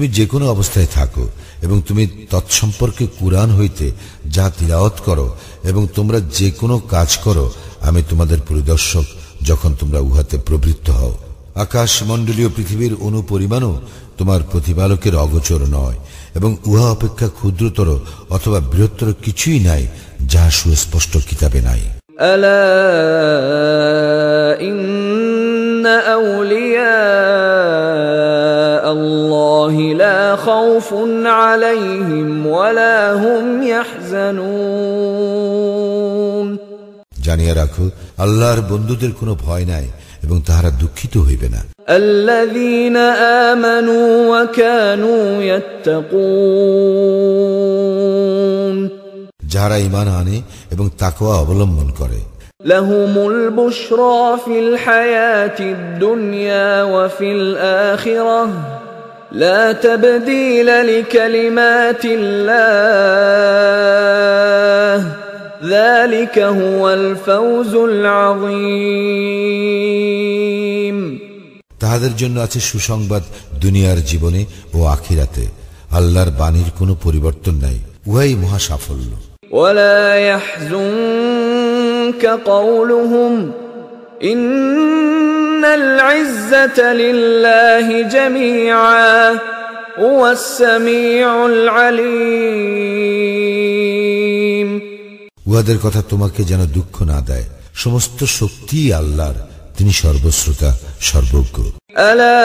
[SPEAKER 2] তুমি যে কোনো অবস্থায় থাকো এবং তুমি তৎসম্পর্কে কুরআন হইতে যা তিলাওয়াত করো এবং তোমরা যে কোনো কাজ করো, আমি তোমাদের পরিদর্শক যখন তোমরা উহাতে প্রবৃত্ত হও। আকাশমণ্ডলীয় পৃথিবীর অনুপরিমাণও তোমার প্রতিপালকের অগোচর নয় এবং উহা অপেক্ষা ক্ষুদ্রতর অথবা বৃহত্তর কিছুই নাই যা সুস্পষ্ট কিতাবে নাই।
[SPEAKER 1] আলা ইন্না আউলিয়া الله لا خوف عليهم ولا هم يحزنون
[SPEAKER 2] জানিয়া রাখো আল্লাহর বন্ধুদের কোনো ভয় নাই এবং তাহারা দুঃখিত হইবে না
[SPEAKER 1] الذين آمنوا وكانوا يتقون
[SPEAKER 2] যাহারা ইমান আনে এবং তাকওয়া অবলম্বন করে
[SPEAKER 1] لهم البشرى في الحياة الدنيا وفي الآخرة لا تبديل لكلمات الله ذلك هو الفوز العظيم
[SPEAKER 2] তাহাদের জন্য আছে সুসংবাদ দুনিয়ার জীবনে ও আখিরাতে আল্লাহর বাণীর কোনো পরিবর্তন নাই উহাই মহা সাফল্য
[SPEAKER 1] ولا يحزنك قولهم إن العزة لله جميعا هو السميع العليم
[SPEAKER 2] উহাদের কথা তোমাকে যেন দুঃখ না দেয় সমস্ত শক্তি আল্লাহর তিনি সর্বশ্রোতা সর্বজ্ঞ
[SPEAKER 1] ألا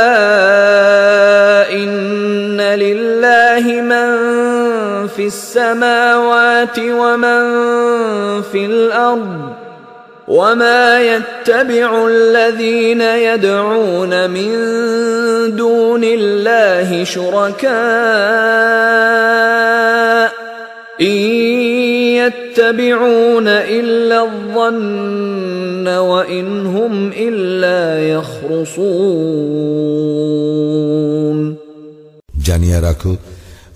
[SPEAKER 1] إن لله من في السماوات ومن في الأرض وما يتبع الذين يدعون من دون الله شركاء إن يتبعون إلا الظن وإن هم إلا يخرصون
[SPEAKER 2] জানিয়া রাখো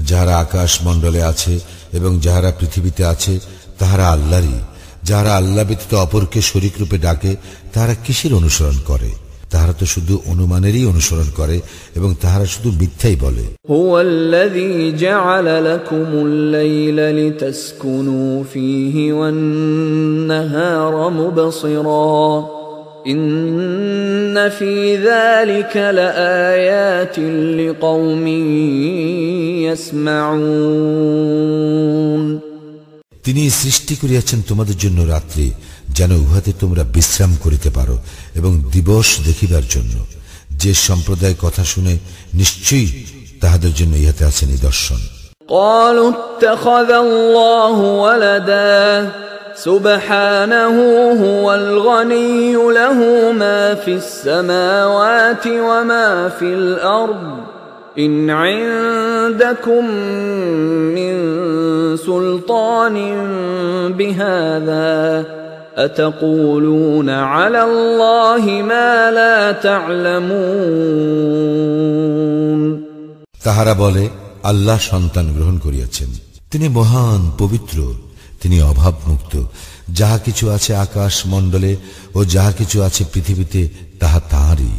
[SPEAKER 2] যাহারা আকাশ মণ্ডলে আছে এবং যাহারা পৃথিবীতে আছে তাহারা আল্লাহরই যারা আল্লাহ ব্যতীত অপরকে শরিকরূপে ডাকে, তারা কিসের অনুসরণ করে? তাহারা তো শুধু অনুমানেরই অনুসরণ করে এবং তাহারা শুধু মিথ্যাই বলে।
[SPEAKER 1] হুয়াল্লাযী জাআলা লাকুমুল লাইলা লিতাসকুনু ফীহি ওয়ান নাহারা মুবসিরা। ইন্ন ফী যালিকা লাআয়াতিন লিকাওমিন ইয়াসমাউন।
[SPEAKER 2] তিনি সৃষ্টি করিয়াছেন তোমাদের জন্য রাত্রি যেন উহাতে তোমরা বিশ্রাম করিতে পারো এবং দিবস দেখিবার জন্য যে সম্প্রদায় কথা শুনে নিশ্চয়ই তাহাদের জন্য ইহাতে আছে নিদর্শন
[SPEAKER 1] قالوا اتخذ الله ولدا سبحانه هو الغني له ما في السماوات وما في الارض ان عندكم من سلطان بهذا اتقولون على الله ما لا تعلمون
[SPEAKER 2] তাহারা বলে আল্লাহ সন্তান গ্রহণ করিয়াছেন তিনি মহান পবিত্র তিনি অভাবমুক্ত যাহা কিছু আছে আকাশ মণ্ডলে ও যাহা কিছু আছে পৃথিবীতে তাহা তাহারই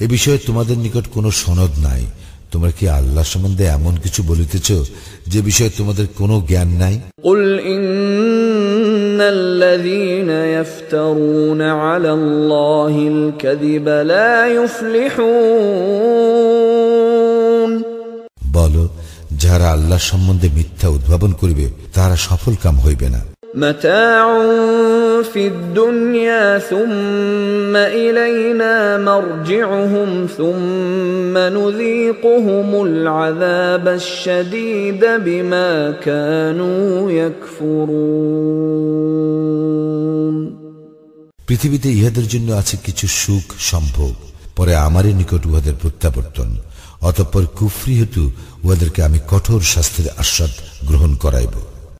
[SPEAKER 2] এ বিষয়ে তোমাদের নিকট কোনো সনদ নাই তোমরা কি আল্লাহ সম্বন্ধে এমন কিছু বলিতেছ যে বিষয়ে তোমাদের কোনো জ্ঞান নাই
[SPEAKER 1] قل ان الذين يفترون على الله الكذب لا يفلحون
[SPEAKER 2] বল যারা আল্লাহ সম্বন্ধে মিথ্যা উদ্ভাবন করিবে তারা সফল কাম হইবে না
[SPEAKER 1] متاع في الدنيا ثم الينا مرجعهم ثم نذيقهم العذاب الشديد بما كانوا يكفرون
[SPEAKER 2] পৃথিবীতে ইহাদের জন্য আছে কিছু সুখ সম্ভোগ পরে আমারই নিকট উহাদের প্রত্যাবর্তন অতঃপর কুফরি হেতু উহাদেরকে আমি কঠোর শাস্তির আস্বাদ গ্রহণ করাইব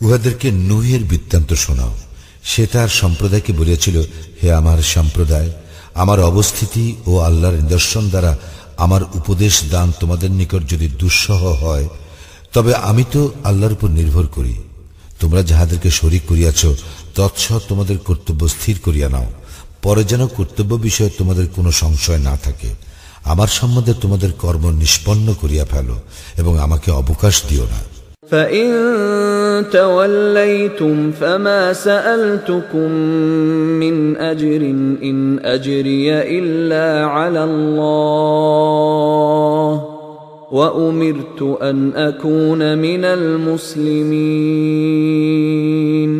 [SPEAKER 2] উহাদেরকে নুহের বৃত্তান্ত শোনাও। সে তার সম্প্রদায়কে বলিয়াছিল, হে আমার সম্প্রদায়, আমার অবস্থিতি ও আল্লাহর নিদর্শন দ্বারা আমার উপদেশ দান তোমাদের নিকট যদি দুঃসহ হয়, তবে আমি তো আল্লাহর উপর নির্ভর করি। তোমরা যাহাদেরকে শরিক করিয়াছ, তৎসৎ তোমাদের কর্তব্য স্থির করিয়া নাও। পরে যেন কর্তব্য বিষয়ে তোমাদের কোনো সংশয় না থাকে। আমার সম্বন্ধে তোমাদের কর্ম নিষ্পন্ন করিয়া ফেলো এবং আমাকে অবকাশ দিও না।
[SPEAKER 1] فإن توليتم فما سألتكم من أجر إن أجري إلا على الله وأمرت أن أكون من المسلمين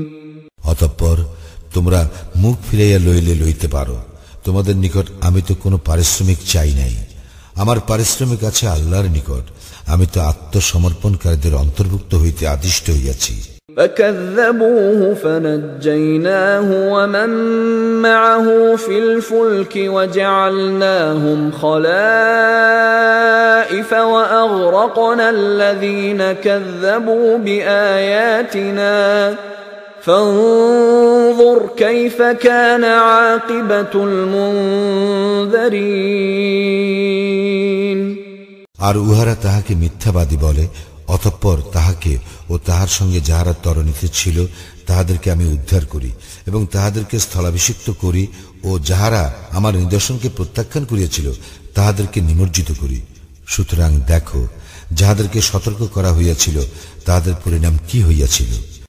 [SPEAKER 2] অতঃপর তোমরা মুখ ফিরাইয়া লইলে লইতে পারো তোমাদের নিকট আমি তো কোনো পারিশ্রমিক চাই নাই আমার পারিশ্রমিক আছে আল্লাহর নিকট আমি তো আত্মসমর্পণকারীদের অন্তর্ভুক্ত হইতে আদিষ্ট হইয়াছি
[SPEAKER 1] فكذبوه فنجيناه ومن معه في الفلك وجعلناهم خلائف واغرقنا الذين كذبوا باياتنا فانظر كيف كان عاقبه المنذرين
[SPEAKER 2] আর উহারা তাহাকে মিথ্যাবাদী বলে, অতঃপর তাহাকে ও তাহার সঙ্গে যাহারা তরণীতে ছিল, তাহাদেরকে আমি উদ্ধার করি এবং তাহাদেরকে স্থলাভিষিক্ত করি ও যাহারা আমার নিদর্শনকে প্রত্যাখ্যান করিয়াছিল, তাহাদেরকে নিমজ্জিত করি। সুতরাং দেখো, যাহাদেরকে সতর্ক করা হইয়াছিল, তাহাদের পরিণাম কি হইয়াছিল?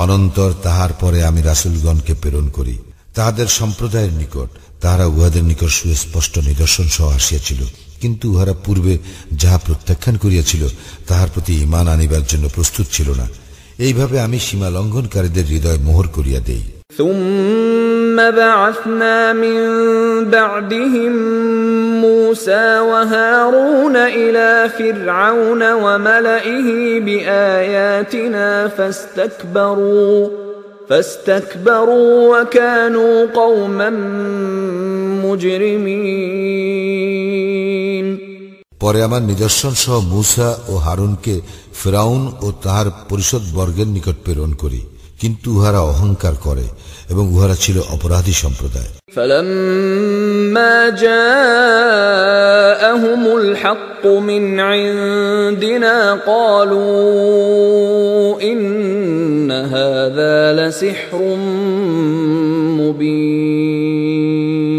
[SPEAKER 2] অনন্তর তাহার পরে আমি রাসুলগণকে প্রেরণ করি। তাহাদের সম্প্রদায়ের নিকট তাহারা উহাদের নিকট সুস্পষ্ট নিদর্শন সহ আসিয়াছিল। কিন্তু উহারা পূর্বে যাহা প্রত্যাখ্যান করিয়াছিল, তাহার প্রতি ইমান আনিবার জন্য প্রস্তুত ছিল না। এইভাবে আমি সীমা লঙ্ঘনকারীদের হৃদয় মোহর করিয়া দেই।
[SPEAKER 1] ثم بعثنا من بعدهم موسى وهارون إلى فرعون وملئه بآياتنا فاستكبروا فاستكبروا وكانوا قوما مجرمين
[SPEAKER 2] পরে আমার নিদর্শন সহ মুসা ও হারুনকে ফেরাউন ও তাহার পরিষদ বর্গের নিকট প্রেরণ করি কিন্তু উহারা অহংকার করে এবং উহারা ছিল অপরাধী সম্প্রদায়
[SPEAKER 1] فلما جاءهم الحق من عندنا قالوا إن هذا لسحر مبين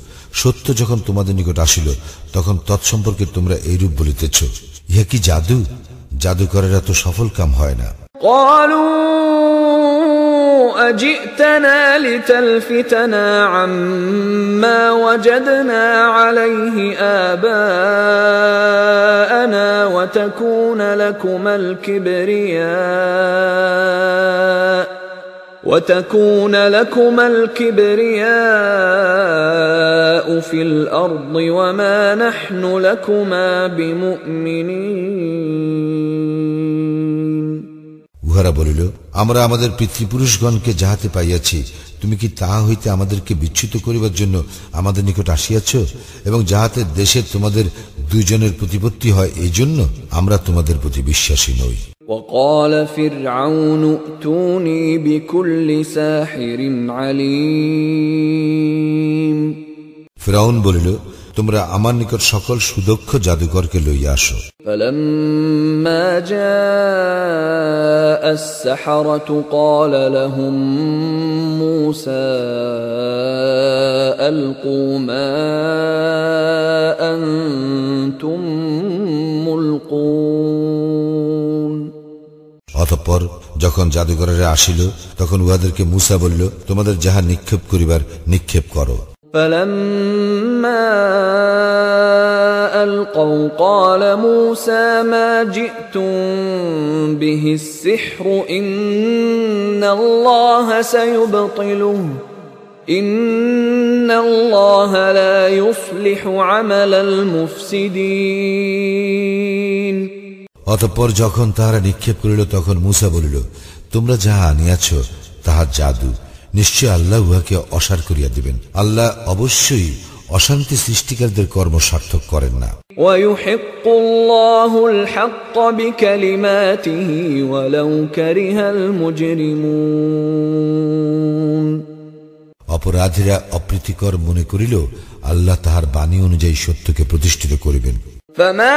[SPEAKER 2] সত্য যখন তোমাদের নিকট আসিল তখন তৎসম্পর্কে তোমরা এইরূপ বলিতেছ ইহা কি জাদু জাদুকরেরা তো সফল কাম হয় না
[SPEAKER 1] قالوا أجئتنا لتلفتنا عما وجدنا عليه آباءنا وتكون لكما الكبرياء وتكون لكما الكبرياء في الأرض وما نحن لكما بمؤمنين
[SPEAKER 2] উহারা বলিল আমরা আমাদের পিতৃপুরুষগণকে যাহাতে পাইয়াছি তুমি কি তাহা হইতে আমাদেরকে বিচ্যুত করিবার জন্য আমাদের নিকট আসিয়াছ এবং যাহাতে দেশে তোমাদের দুইজনের প্রতিপত্তি হয় এই জন্য আমরা তোমাদের প্রতি বিশ্বাসী নই
[SPEAKER 1] وقال فرعون ائتوني بكل ساحر عليم
[SPEAKER 2] ফেরাউন বলিল তোমরা আমার নিকট সকল সুদক্ষ জাদুকরকে লইয়া আসো
[SPEAKER 1] فلما جاء السحرة قال لهم موسى ألقوا ما أنتم ملقون
[SPEAKER 2] অতঃপর যখন জাদুকরেরা আসিল তখন উহাদেরকে মুসা বলিল তোমাদের যাহা নিক্ষেপ করিবার নিক্ষেপ করো
[SPEAKER 1] فلما القوا قال موسى ما جئتم به السحر ان الله سيبطله ان الله لا يصلح عمل المفسدين
[SPEAKER 2] অতঃপর যখন তাহারা নিক্ষেপ করিল তখন মুসা বলিল তোমরা যাহা আনিয়াছ তাহা জাদু নিশ্চয় আল্লাহ উহাকে অসার করিয়া দিবেন আল্লাহ অবশ্যই অশান্তি সৃষ্টিকারীদের কর্ম সার্থক করেন না
[SPEAKER 1] ويحق الله الحق بكلماته ولو كره المجرمون
[SPEAKER 2] অপরাধীরা অপ্রীতিকর মনে করিল আল্লাহ তাহার বাণী অনুযায়ী সত্যকে প্রতিষ্ঠিত করিবেন
[SPEAKER 1] فما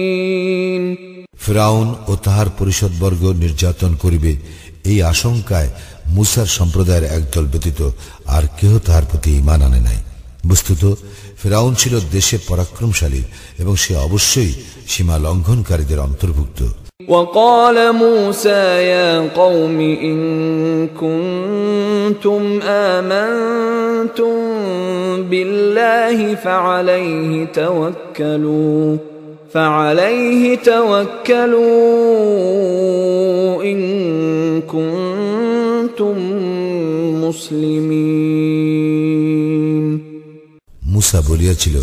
[SPEAKER 2] ফেরাউন ও তাহার পরিষদবর্গ নির্যাতন করিবে এই আশঙ্কায় মুসার সম্প্রদায়ের একদল ব্যতীত আর কেহ তাহার প্রতি ইমান আনে নাই বস্তুত ফেরাউন ছিল দেশে পরাক্রমশালী এবং সে অবশ্যই সীমা লঙ্ঘনকারীদের অন্তর্ভুক্ত
[SPEAKER 1] وقال موسى يا قوم إن كنتم آمنتم بالله فعليه توكلوا فعليه توكلوا إن كنتم مسلمين
[SPEAKER 2] মুসা বলিয়াছিল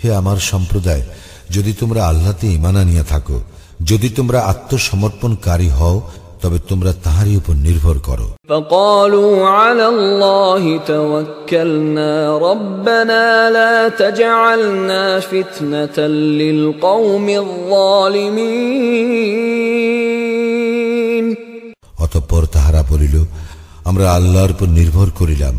[SPEAKER 2] হে আমার সম্প্রদায় যদি তোমরা আল্লাহতে ইমান আনিয়া থাকো যদি তোমরা আত্মসমর্পণকারী হও তবে তোমরা তাহারই উপর নির্ভর করো
[SPEAKER 1] فقالوا على الله توكلنا ربنا لا تجعلنا فتنة للقوم الظالمين
[SPEAKER 2] অতঃপর তাহারা বলিল আমরা আল্লাহর উপর নির্ভর করিলাম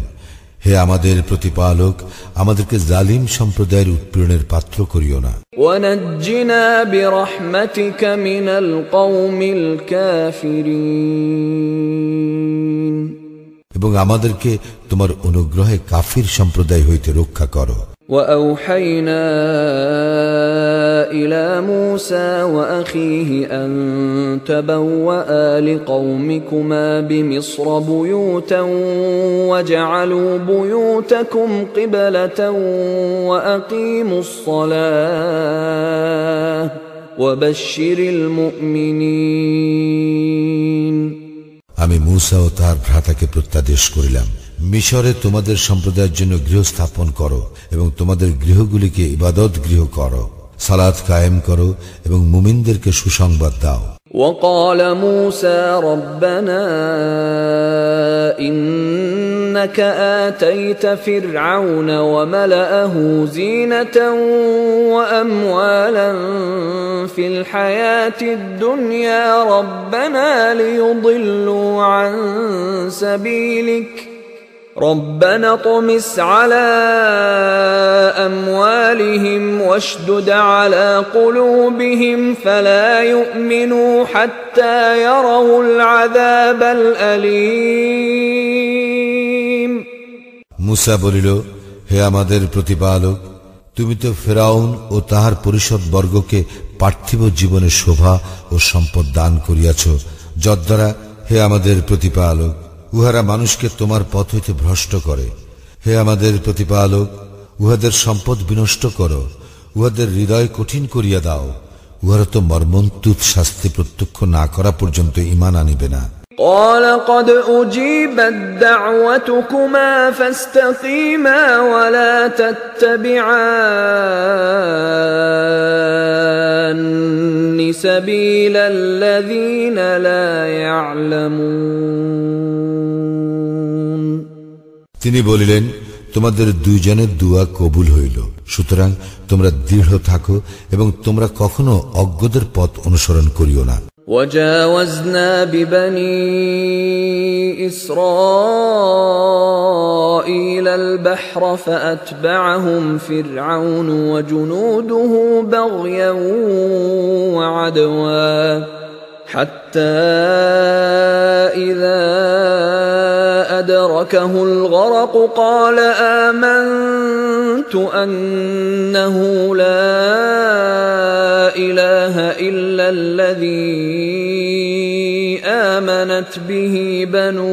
[SPEAKER 2] হে আমাদের প্রতিপালক আমাদেরকে জালিম সম্প্রদায়ের উৎপীড়নের পাত্র করিও না
[SPEAKER 1] ونجنا برحمتك من القوم الكافرين
[SPEAKER 2] এবং আমাদেরকে তোমার অনুগ্রহে কাফির সম্প্রদায় হইতে রক্ষা করো
[SPEAKER 1] واوحينا الى موسى واخيه ان تبوا لقومكما بمصر بيوتا واجعلوا بيوتكم قبله واقيموا الصلاه وبشر المؤمنين
[SPEAKER 2] আমি মূসা ও তার ভ্রাতাকে প্রত্যাদেশ করিলাম মিশরে তোমাদের সম্প্রদায়ের জন্য গৃহ স্থাপন করো এবং তোমাদের গৃহগুলিকে ইবাদত গৃহ করো সালাত কায়েম করো এবং মুমিনদেরকে সুসংবাদ দাও
[SPEAKER 1] وقال موسى ربنا انك اتيت فرعون وملاه زينه واموالا في الحياه الدنيا ربنا ليضلوا عن سبيلك ربنا طمس على اموالهم واشدد على قلوبهم فلا يؤمنوا حتى يروا العذاب الاليم
[SPEAKER 2] মুসা বলিল হে আমাদের প্রতিপালক তুমি তো ফেরাউন ও তাহার পরিষদ বর্গকে পার্থিব জীবনে শোভা ও সম্পদ দান করিয়াছ যদ্বারা হে আমাদের প্রতিপালক উহারা মানুষকে তোমার পথ হইতে ভ্রষ্ট করে। হে আমাদের প্রতিপালক, উহাদের সম্পদ বিনষ্ট করো। উহাদের হৃদয় কঠিন করিয়া দাও। উহারা তো মর্মন্তুত শাস্তি প্রত্যক্ষ না করা পর্যন্ত ইমান আনিবে না।
[SPEAKER 1] قال قد اجيبت دعوتكما فاستقيما ولا تتبعان سبيل الذين لا يعلمون
[SPEAKER 2] তিনি বলিলেন তোমাদের দুইজনের দুয়া কবুল হইল সুতরাং তোমরা দৃঢ় থাকো এবং তোমরা কখনো অজ্ঞদের পথ অনুসরণ করিও না
[SPEAKER 1] وجاوزنا ببني إسرائيل البحر فأتبعهم فرعون وجنوده بغيا وعدوا حتى إذا أدركه الغرق قال آمنت أنه لا إله إلا الذي آمنت به بنو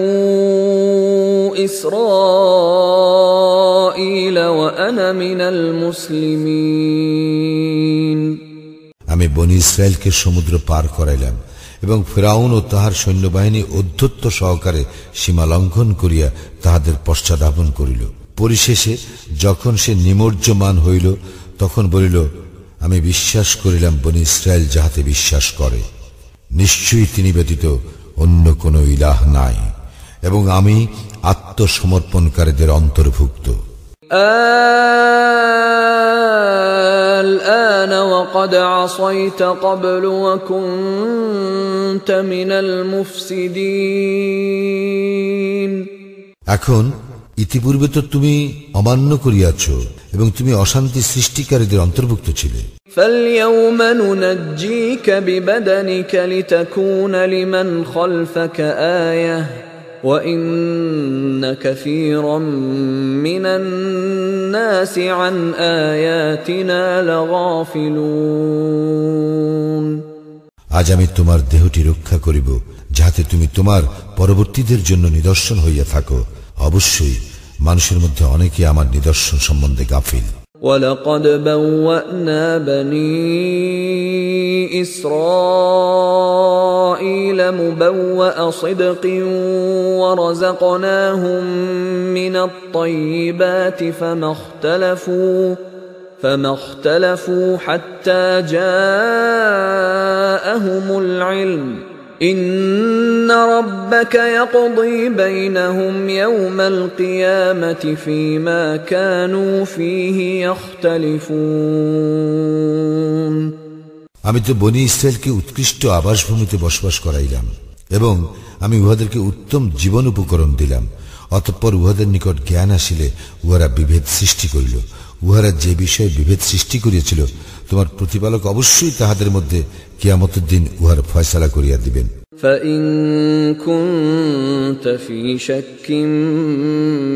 [SPEAKER 1] إسرائيل وأنا من المسلمين
[SPEAKER 2] আমি বনি ইসরায়েলকে সমুদ্র পার করাইলাম এবং ফেরাউন ও তাহার সৈন্যবাহিনী অধ্যত্ত সহকারে সীমা লঙ্ঘন করিয়া তাহাদের পশ্চাদাপন করিল পরিশেষে যখন সে নিমজ্জমান হইল তখন বলিল আমি বিশ্বাস করিলাম বনি ইসরায়েল যাহাতে বিশ্বাস করে নিশ্চয়ই তিনি ব্যতীত অন্য কোন ইলাহ নাই এবং আমি আত্মসমর্পণকারীদের অন্তর্ভুক্ত
[SPEAKER 1] الآن وقد عصيت قبل وكنت من المفسدين
[SPEAKER 2] এখন ইতিপূর্বে তো তুমি অমান্য করিয়াছ এবং তুমি অশান্তি সৃষ্টিকারীদের অন্তর্ভুক্ত ছিলে
[SPEAKER 1] فاليوم ننجيك ببدنك لتكون لمن خلفك آية وإن كثيرا من الناس عن آياتنا لغافلون
[SPEAKER 2] আজ আমি তোমার দেহটি রক্ষা করিব যাহাতে তুমি তোমার পরবর্তীদের জন্য নিদর্শন হইয়া থাকো অবশ্যই মানুষের মধ্যে অনেকে আমার নিদর্শন সম্বন্ধে গাফিল
[SPEAKER 1] ولقد بوأنا بني إسرائيل مبوأ صدق ورزقناهم من الطيبات فما اختلفوا فما اختلفوا حتى جاءهم العلم ইন্ন রাব্বাকা ইয়াকদি বাইনাহুম ইয়াওমাল কিয়ামাতি ফীমা কানূ ফীহি ইখতালিফুন
[SPEAKER 2] আমি তো বনি ইসরায়েলকে উৎকৃষ্ট আবাসভূমিতে বসবাস করাইলাম এবং আমি উহাদেরকে উত্তম জীবন উপকরণ দিলাম। অতঃপর উহাদের নিকট জ্ঞান আসিলে উহারা বিভেদ সৃষ্টি করিল। উহারা যে বিষয়ে বিভেদ সৃষ্টি করিয়াছিল, তোমার প্রতিপালক অবশ্যই তাহাদের মধ্যে কিয়ামতের দিন উহার ফয়সালা করিয়া দিবেন
[SPEAKER 1] فإن كنت في شك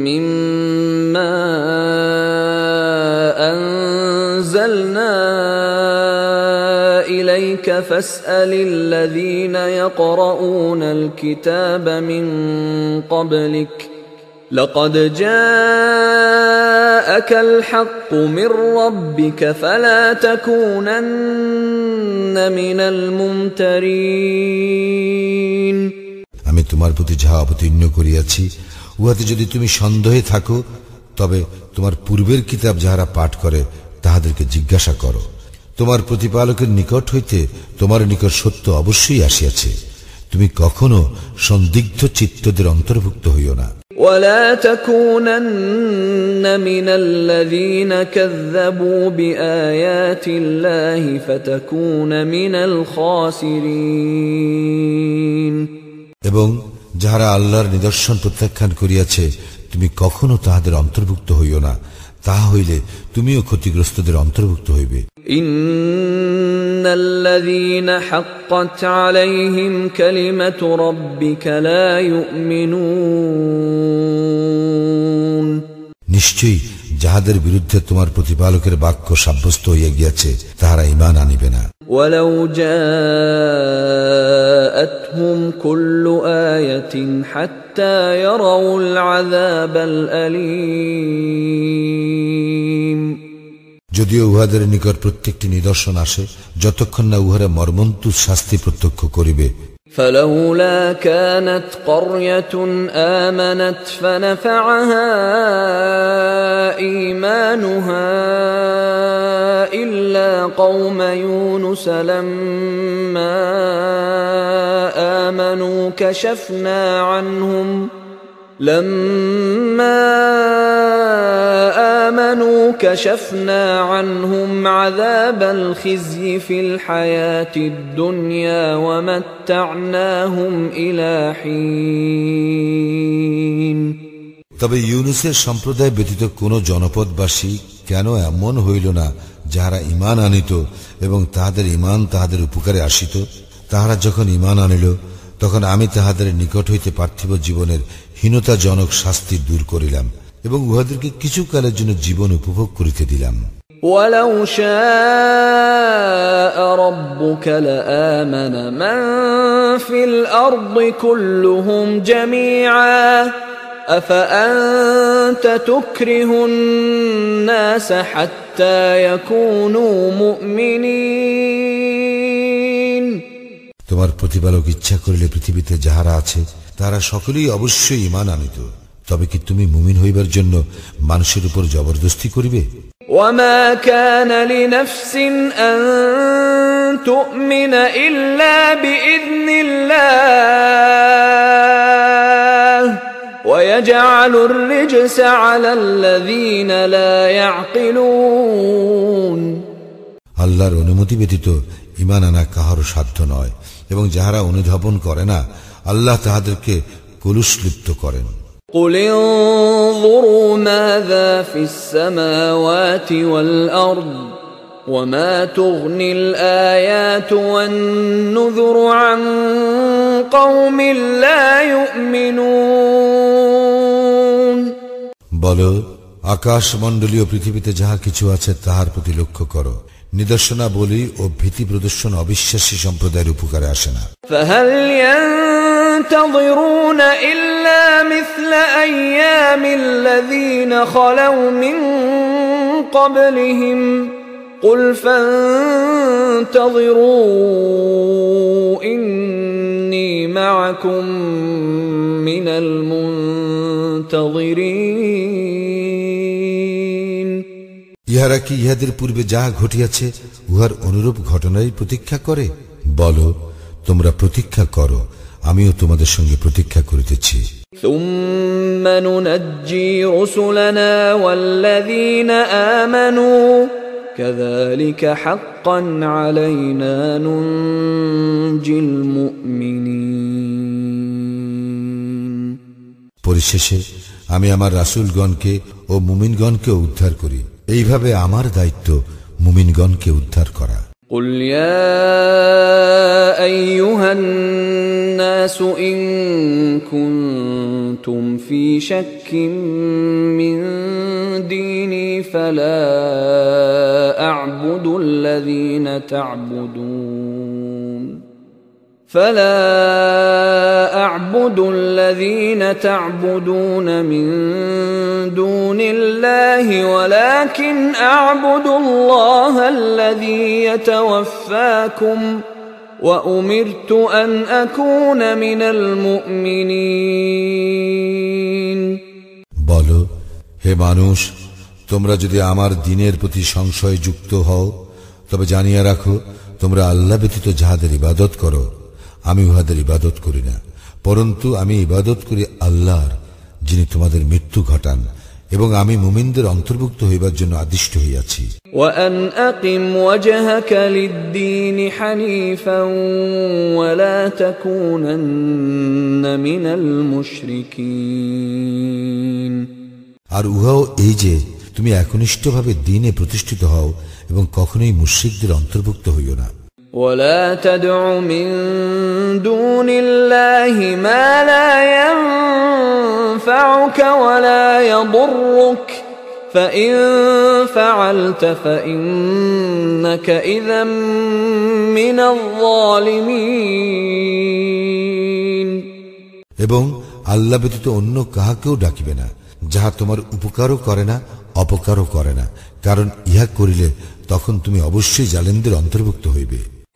[SPEAKER 1] مما أنزلنا إليك فاسأل الذين يقرؤون الكتاب من قبلك لقد جاءك الحق من ربك فلا تكونن من الممترين
[SPEAKER 2] আমি তোমার প্রতি যাহা অবতীর্ণ করিয়াছি উহাতে যদি তুমি সন্দেহে থাকো তবে তোমার পূর্বের কিতাব যাহারা পাঠ করে তাহাদেরকে জিজ্ঞাসা করো তোমার প্রতিপালকের নিকট হইতে তোমার নিকট সত্য অবশ্যই আসিয়াছে তুমি কখনো সন্দিগ্ধ চিত্তদের অন্তর্ভুক্ত হইও না
[SPEAKER 1] ولا تكونن من الذين كذبوا بآيات الله فتكون من الخاسرين
[SPEAKER 2] এবং যাহারা আল্লাহর নিদর্শন প্রত্যাখ্যান করিয়াছে তুমি কখনো তাহাদের অন্তর্ভুক্ত হইও না তাহা হইলে তুমিও ক্ষতিগ্রস্তদের অন্তর্ভুক্ত হইবে
[SPEAKER 1] إن الذين حقت عليهم كلمة ربك لا يؤمنون
[SPEAKER 2] নিশ্চয়ই যাহাদের বিরুদ্ধে তোমার প্রতিপালকের বাক্য সাব্যস্ত হইয়া গিয়াছে তাহারা ইমান আনিবে না
[SPEAKER 1] ولو جاءتهم كل آية حتى يروا العذاب الأليم
[SPEAKER 2] যদিও উহাদের নিকট প্রত্যেকটি নিদর্শন আসে যতক্ষণ না উহারা মর্মন্তু শাস্তি প্রত্যক্ষ করিবে
[SPEAKER 1] فلولا كانت قرية آمنت فنفعها إيمانها إلا قوم يونس لما آمنوا كشفنا عنهم لما آمنوا كشفنا عنهم عذاب الخزي في الحياة الدنيا ومتعناهم إلى حين
[SPEAKER 2] তবে ইউনুসের সম্প্রদায় ব্যতীত কোন জনপদবাসী কেন এমন হইল না যাহারা ইমান আনিত এবং তাহাদের ইমান তাহাদের উপকারে আসিত তাহারা যখন ইমান আনিল তখন আমি তাহাদের নিকট হইতে পার্থিব জীবনের হীনতাজনক শাস্তি দূর করিলাম এবং উহাদেরকে কিছু কালের জন্য জীবন উপভোগ করিতে দিলাম
[SPEAKER 1] ولو شاء ربك لآمن من في الأرض كلهم جميعا أفأنت تكره الناس حتى يكونوا مؤمنين
[SPEAKER 2] তোমার প্রতিপালক ইচ্ছা করিলে পৃথিবীতে যাহারা আছে তারা সকলেই অবশ্যই ইমান আনিত তবে কি তুমি মুমিন হইবার জন্য মানুষের উপর জবরদস্তি করিবে
[SPEAKER 1] وما كان لنفس أن تؤمن إلا بإذن الله ويجعل الرجس على الذين لا يعقلون
[SPEAKER 2] আল্লাহর অনুমতি ব্যতীত ইমান আনা কাহারও সাধ্য নয় এবং যাহারা অনুধাবন করে না আল্লাহ তাহাদেরকে কলুষলিপ্ত করেন
[SPEAKER 1] قل انظروا ماذا في السماوات والأرض وما تغني الآيات والنذر عن قوم لا يؤمنون
[SPEAKER 2] বল আকাশ মণ্ডলীয় পৃথিবীতে যাহা কিছু আছে তাহার প্রতি লক্ষ্য করো নিদর্শনা বলি ও ভীতি প্রদর্শন অবিশ্বাসী সম্প্রদায়ের উপকারে আসে না
[SPEAKER 1] فهل ينتظرون إلا مثل أيام الذين خلوا من قبلهم قل فانتظروا إني معكم من المنتظرين
[SPEAKER 2] ইহারা কি ইহাদের পূর্বে যাহা ঘটিয়াছে উহার অনুরূপ ঘটনারই প্রতীক্ষা করে বল তোমরা প্রতীক্ষা করো আমিও তোমাদের সঙ্গে প্রতীক্ষা করিতেছি
[SPEAKER 1] ثم ننجي رسلنا والذين آمنوا كذلك حقا علينا ننجي المؤمنين
[SPEAKER 2] পরিশেষে আমি আমার রাসূলগণকে ও মুমিনগণকে উদ্ধার করি এইভাবে আমার দায়িত্ব মুমিনগণকে উদ্ধার করা
[SPEAKER 1] قل يا ايها الناس ان كنتم في شك من ديني فلا اعبد الذين تعبدون فلا اعبد الذين تعبدون من دون الله ولكن اعبد الله الذي يتوفاكم وامرت ان اكون من المؤمنين
[SPEAKER 2] বলো হে মানুষ তোমরা যদি আমার দিনের প্রতি সংশয় যুক্ত হও তবে জানিয়া রাখো তোমরা আল্লাহ ব্যতীত যাহাদের ইবাদত করো আমি উহাদের ইবাদত করি না পরন্তু আমি ইবাদত করি আল্লাহর যিনি তোমাদের মৃত্যু ঘটান এবং আমি মুমিনদের অন্তর্ভুক্ত হইবার জন্য আদিষ্ট হইয়াছি
[SPEAKER 1] وان اقم وجهك للدين حنيفا ولا تكونن من المشركين
[SPEAKER 2] আর উহাও এই যে তুমি একনিষ্ঠভাবে দিনে প্রতিষ্ঠিত হও এবং কখনোই মুশ্রিকদের অন্তর্ভুক্ত হইও না
[SPEAKER 1] ولا تدع من دون الله ما لا ينفعك ولا يضرك فإن فعلت فإنك إذا من الظالمين
[SPEAKER 2] এবং আল্লাহ ব্যতীত অন্য কাহাকেও ডাকিবে না যাহা তোমার উপকারও করে না অপকারও করে না কারণ ইহা করিলে তখন তুমি অবশ্যই জালেনদের অন্তর্ভুক্ত হইবে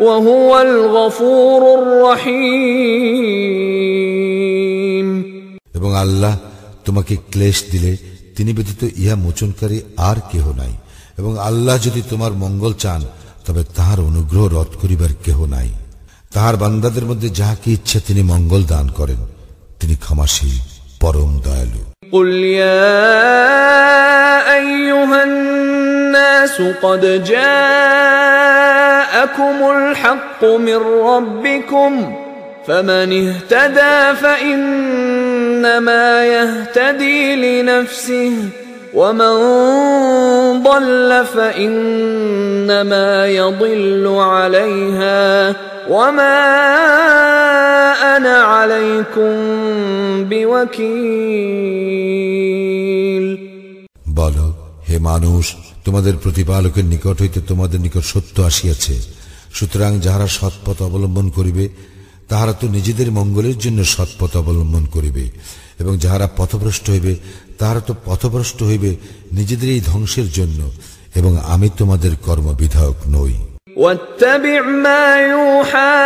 [SPEAKER 1] وهو الغفور الرحيم
[SPEAKER 2] এবং আল্লাহ তোমাকে ক্লেশ দিলে তিনি ব্যতীত ইহা মোচনকারী আর কেহ নাই এবং আল্লাহ যদি তোমার মঙ্গল চান তবে তাহার অনুগ্রহ রদ করিবার কেহ নাই তাহার বান্দাদের মধ্যে যাহাকে ইচ্ছা তিনি মঙ্গল দান করেন তিনি ক্ষমাশীল পরম দয়ালু
[SPEAKER 1] قل يا أيها الناس قد جاءكم الحق من ربكم فمن اهتدى فإنما يهتدي لنفسه ومن ضل فإنما يضل عليها وما أنا عليكم بوكيل
[SPEAKER 2] বল হে মানুষ তোমাদের প্রতিপালকের নিকট হইতে তোমাদের নিকট সত্য আসিয়াছে সুতরাং যাহারা সৎপথ অবলম্বন করিবে তাহারা তো নিজেদের মঙ্গলের জন্য সৎপথ অবলম্বন করিবে এবং যাহারা পথভ্রষ্ট হইবে তাহারা তো পথভ্রষ্ট হইবে নিজেদের এই ধ্বংসের জন্য এবং আমি তোমাদের কর্মবিধায়ক নই
[SPEAKER 1] واتبع ما يوحى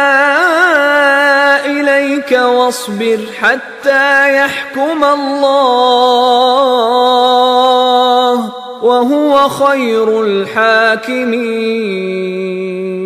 [SPEAKER 1] إليك واصبر حتى يحكم الله وهو خير الحاكمين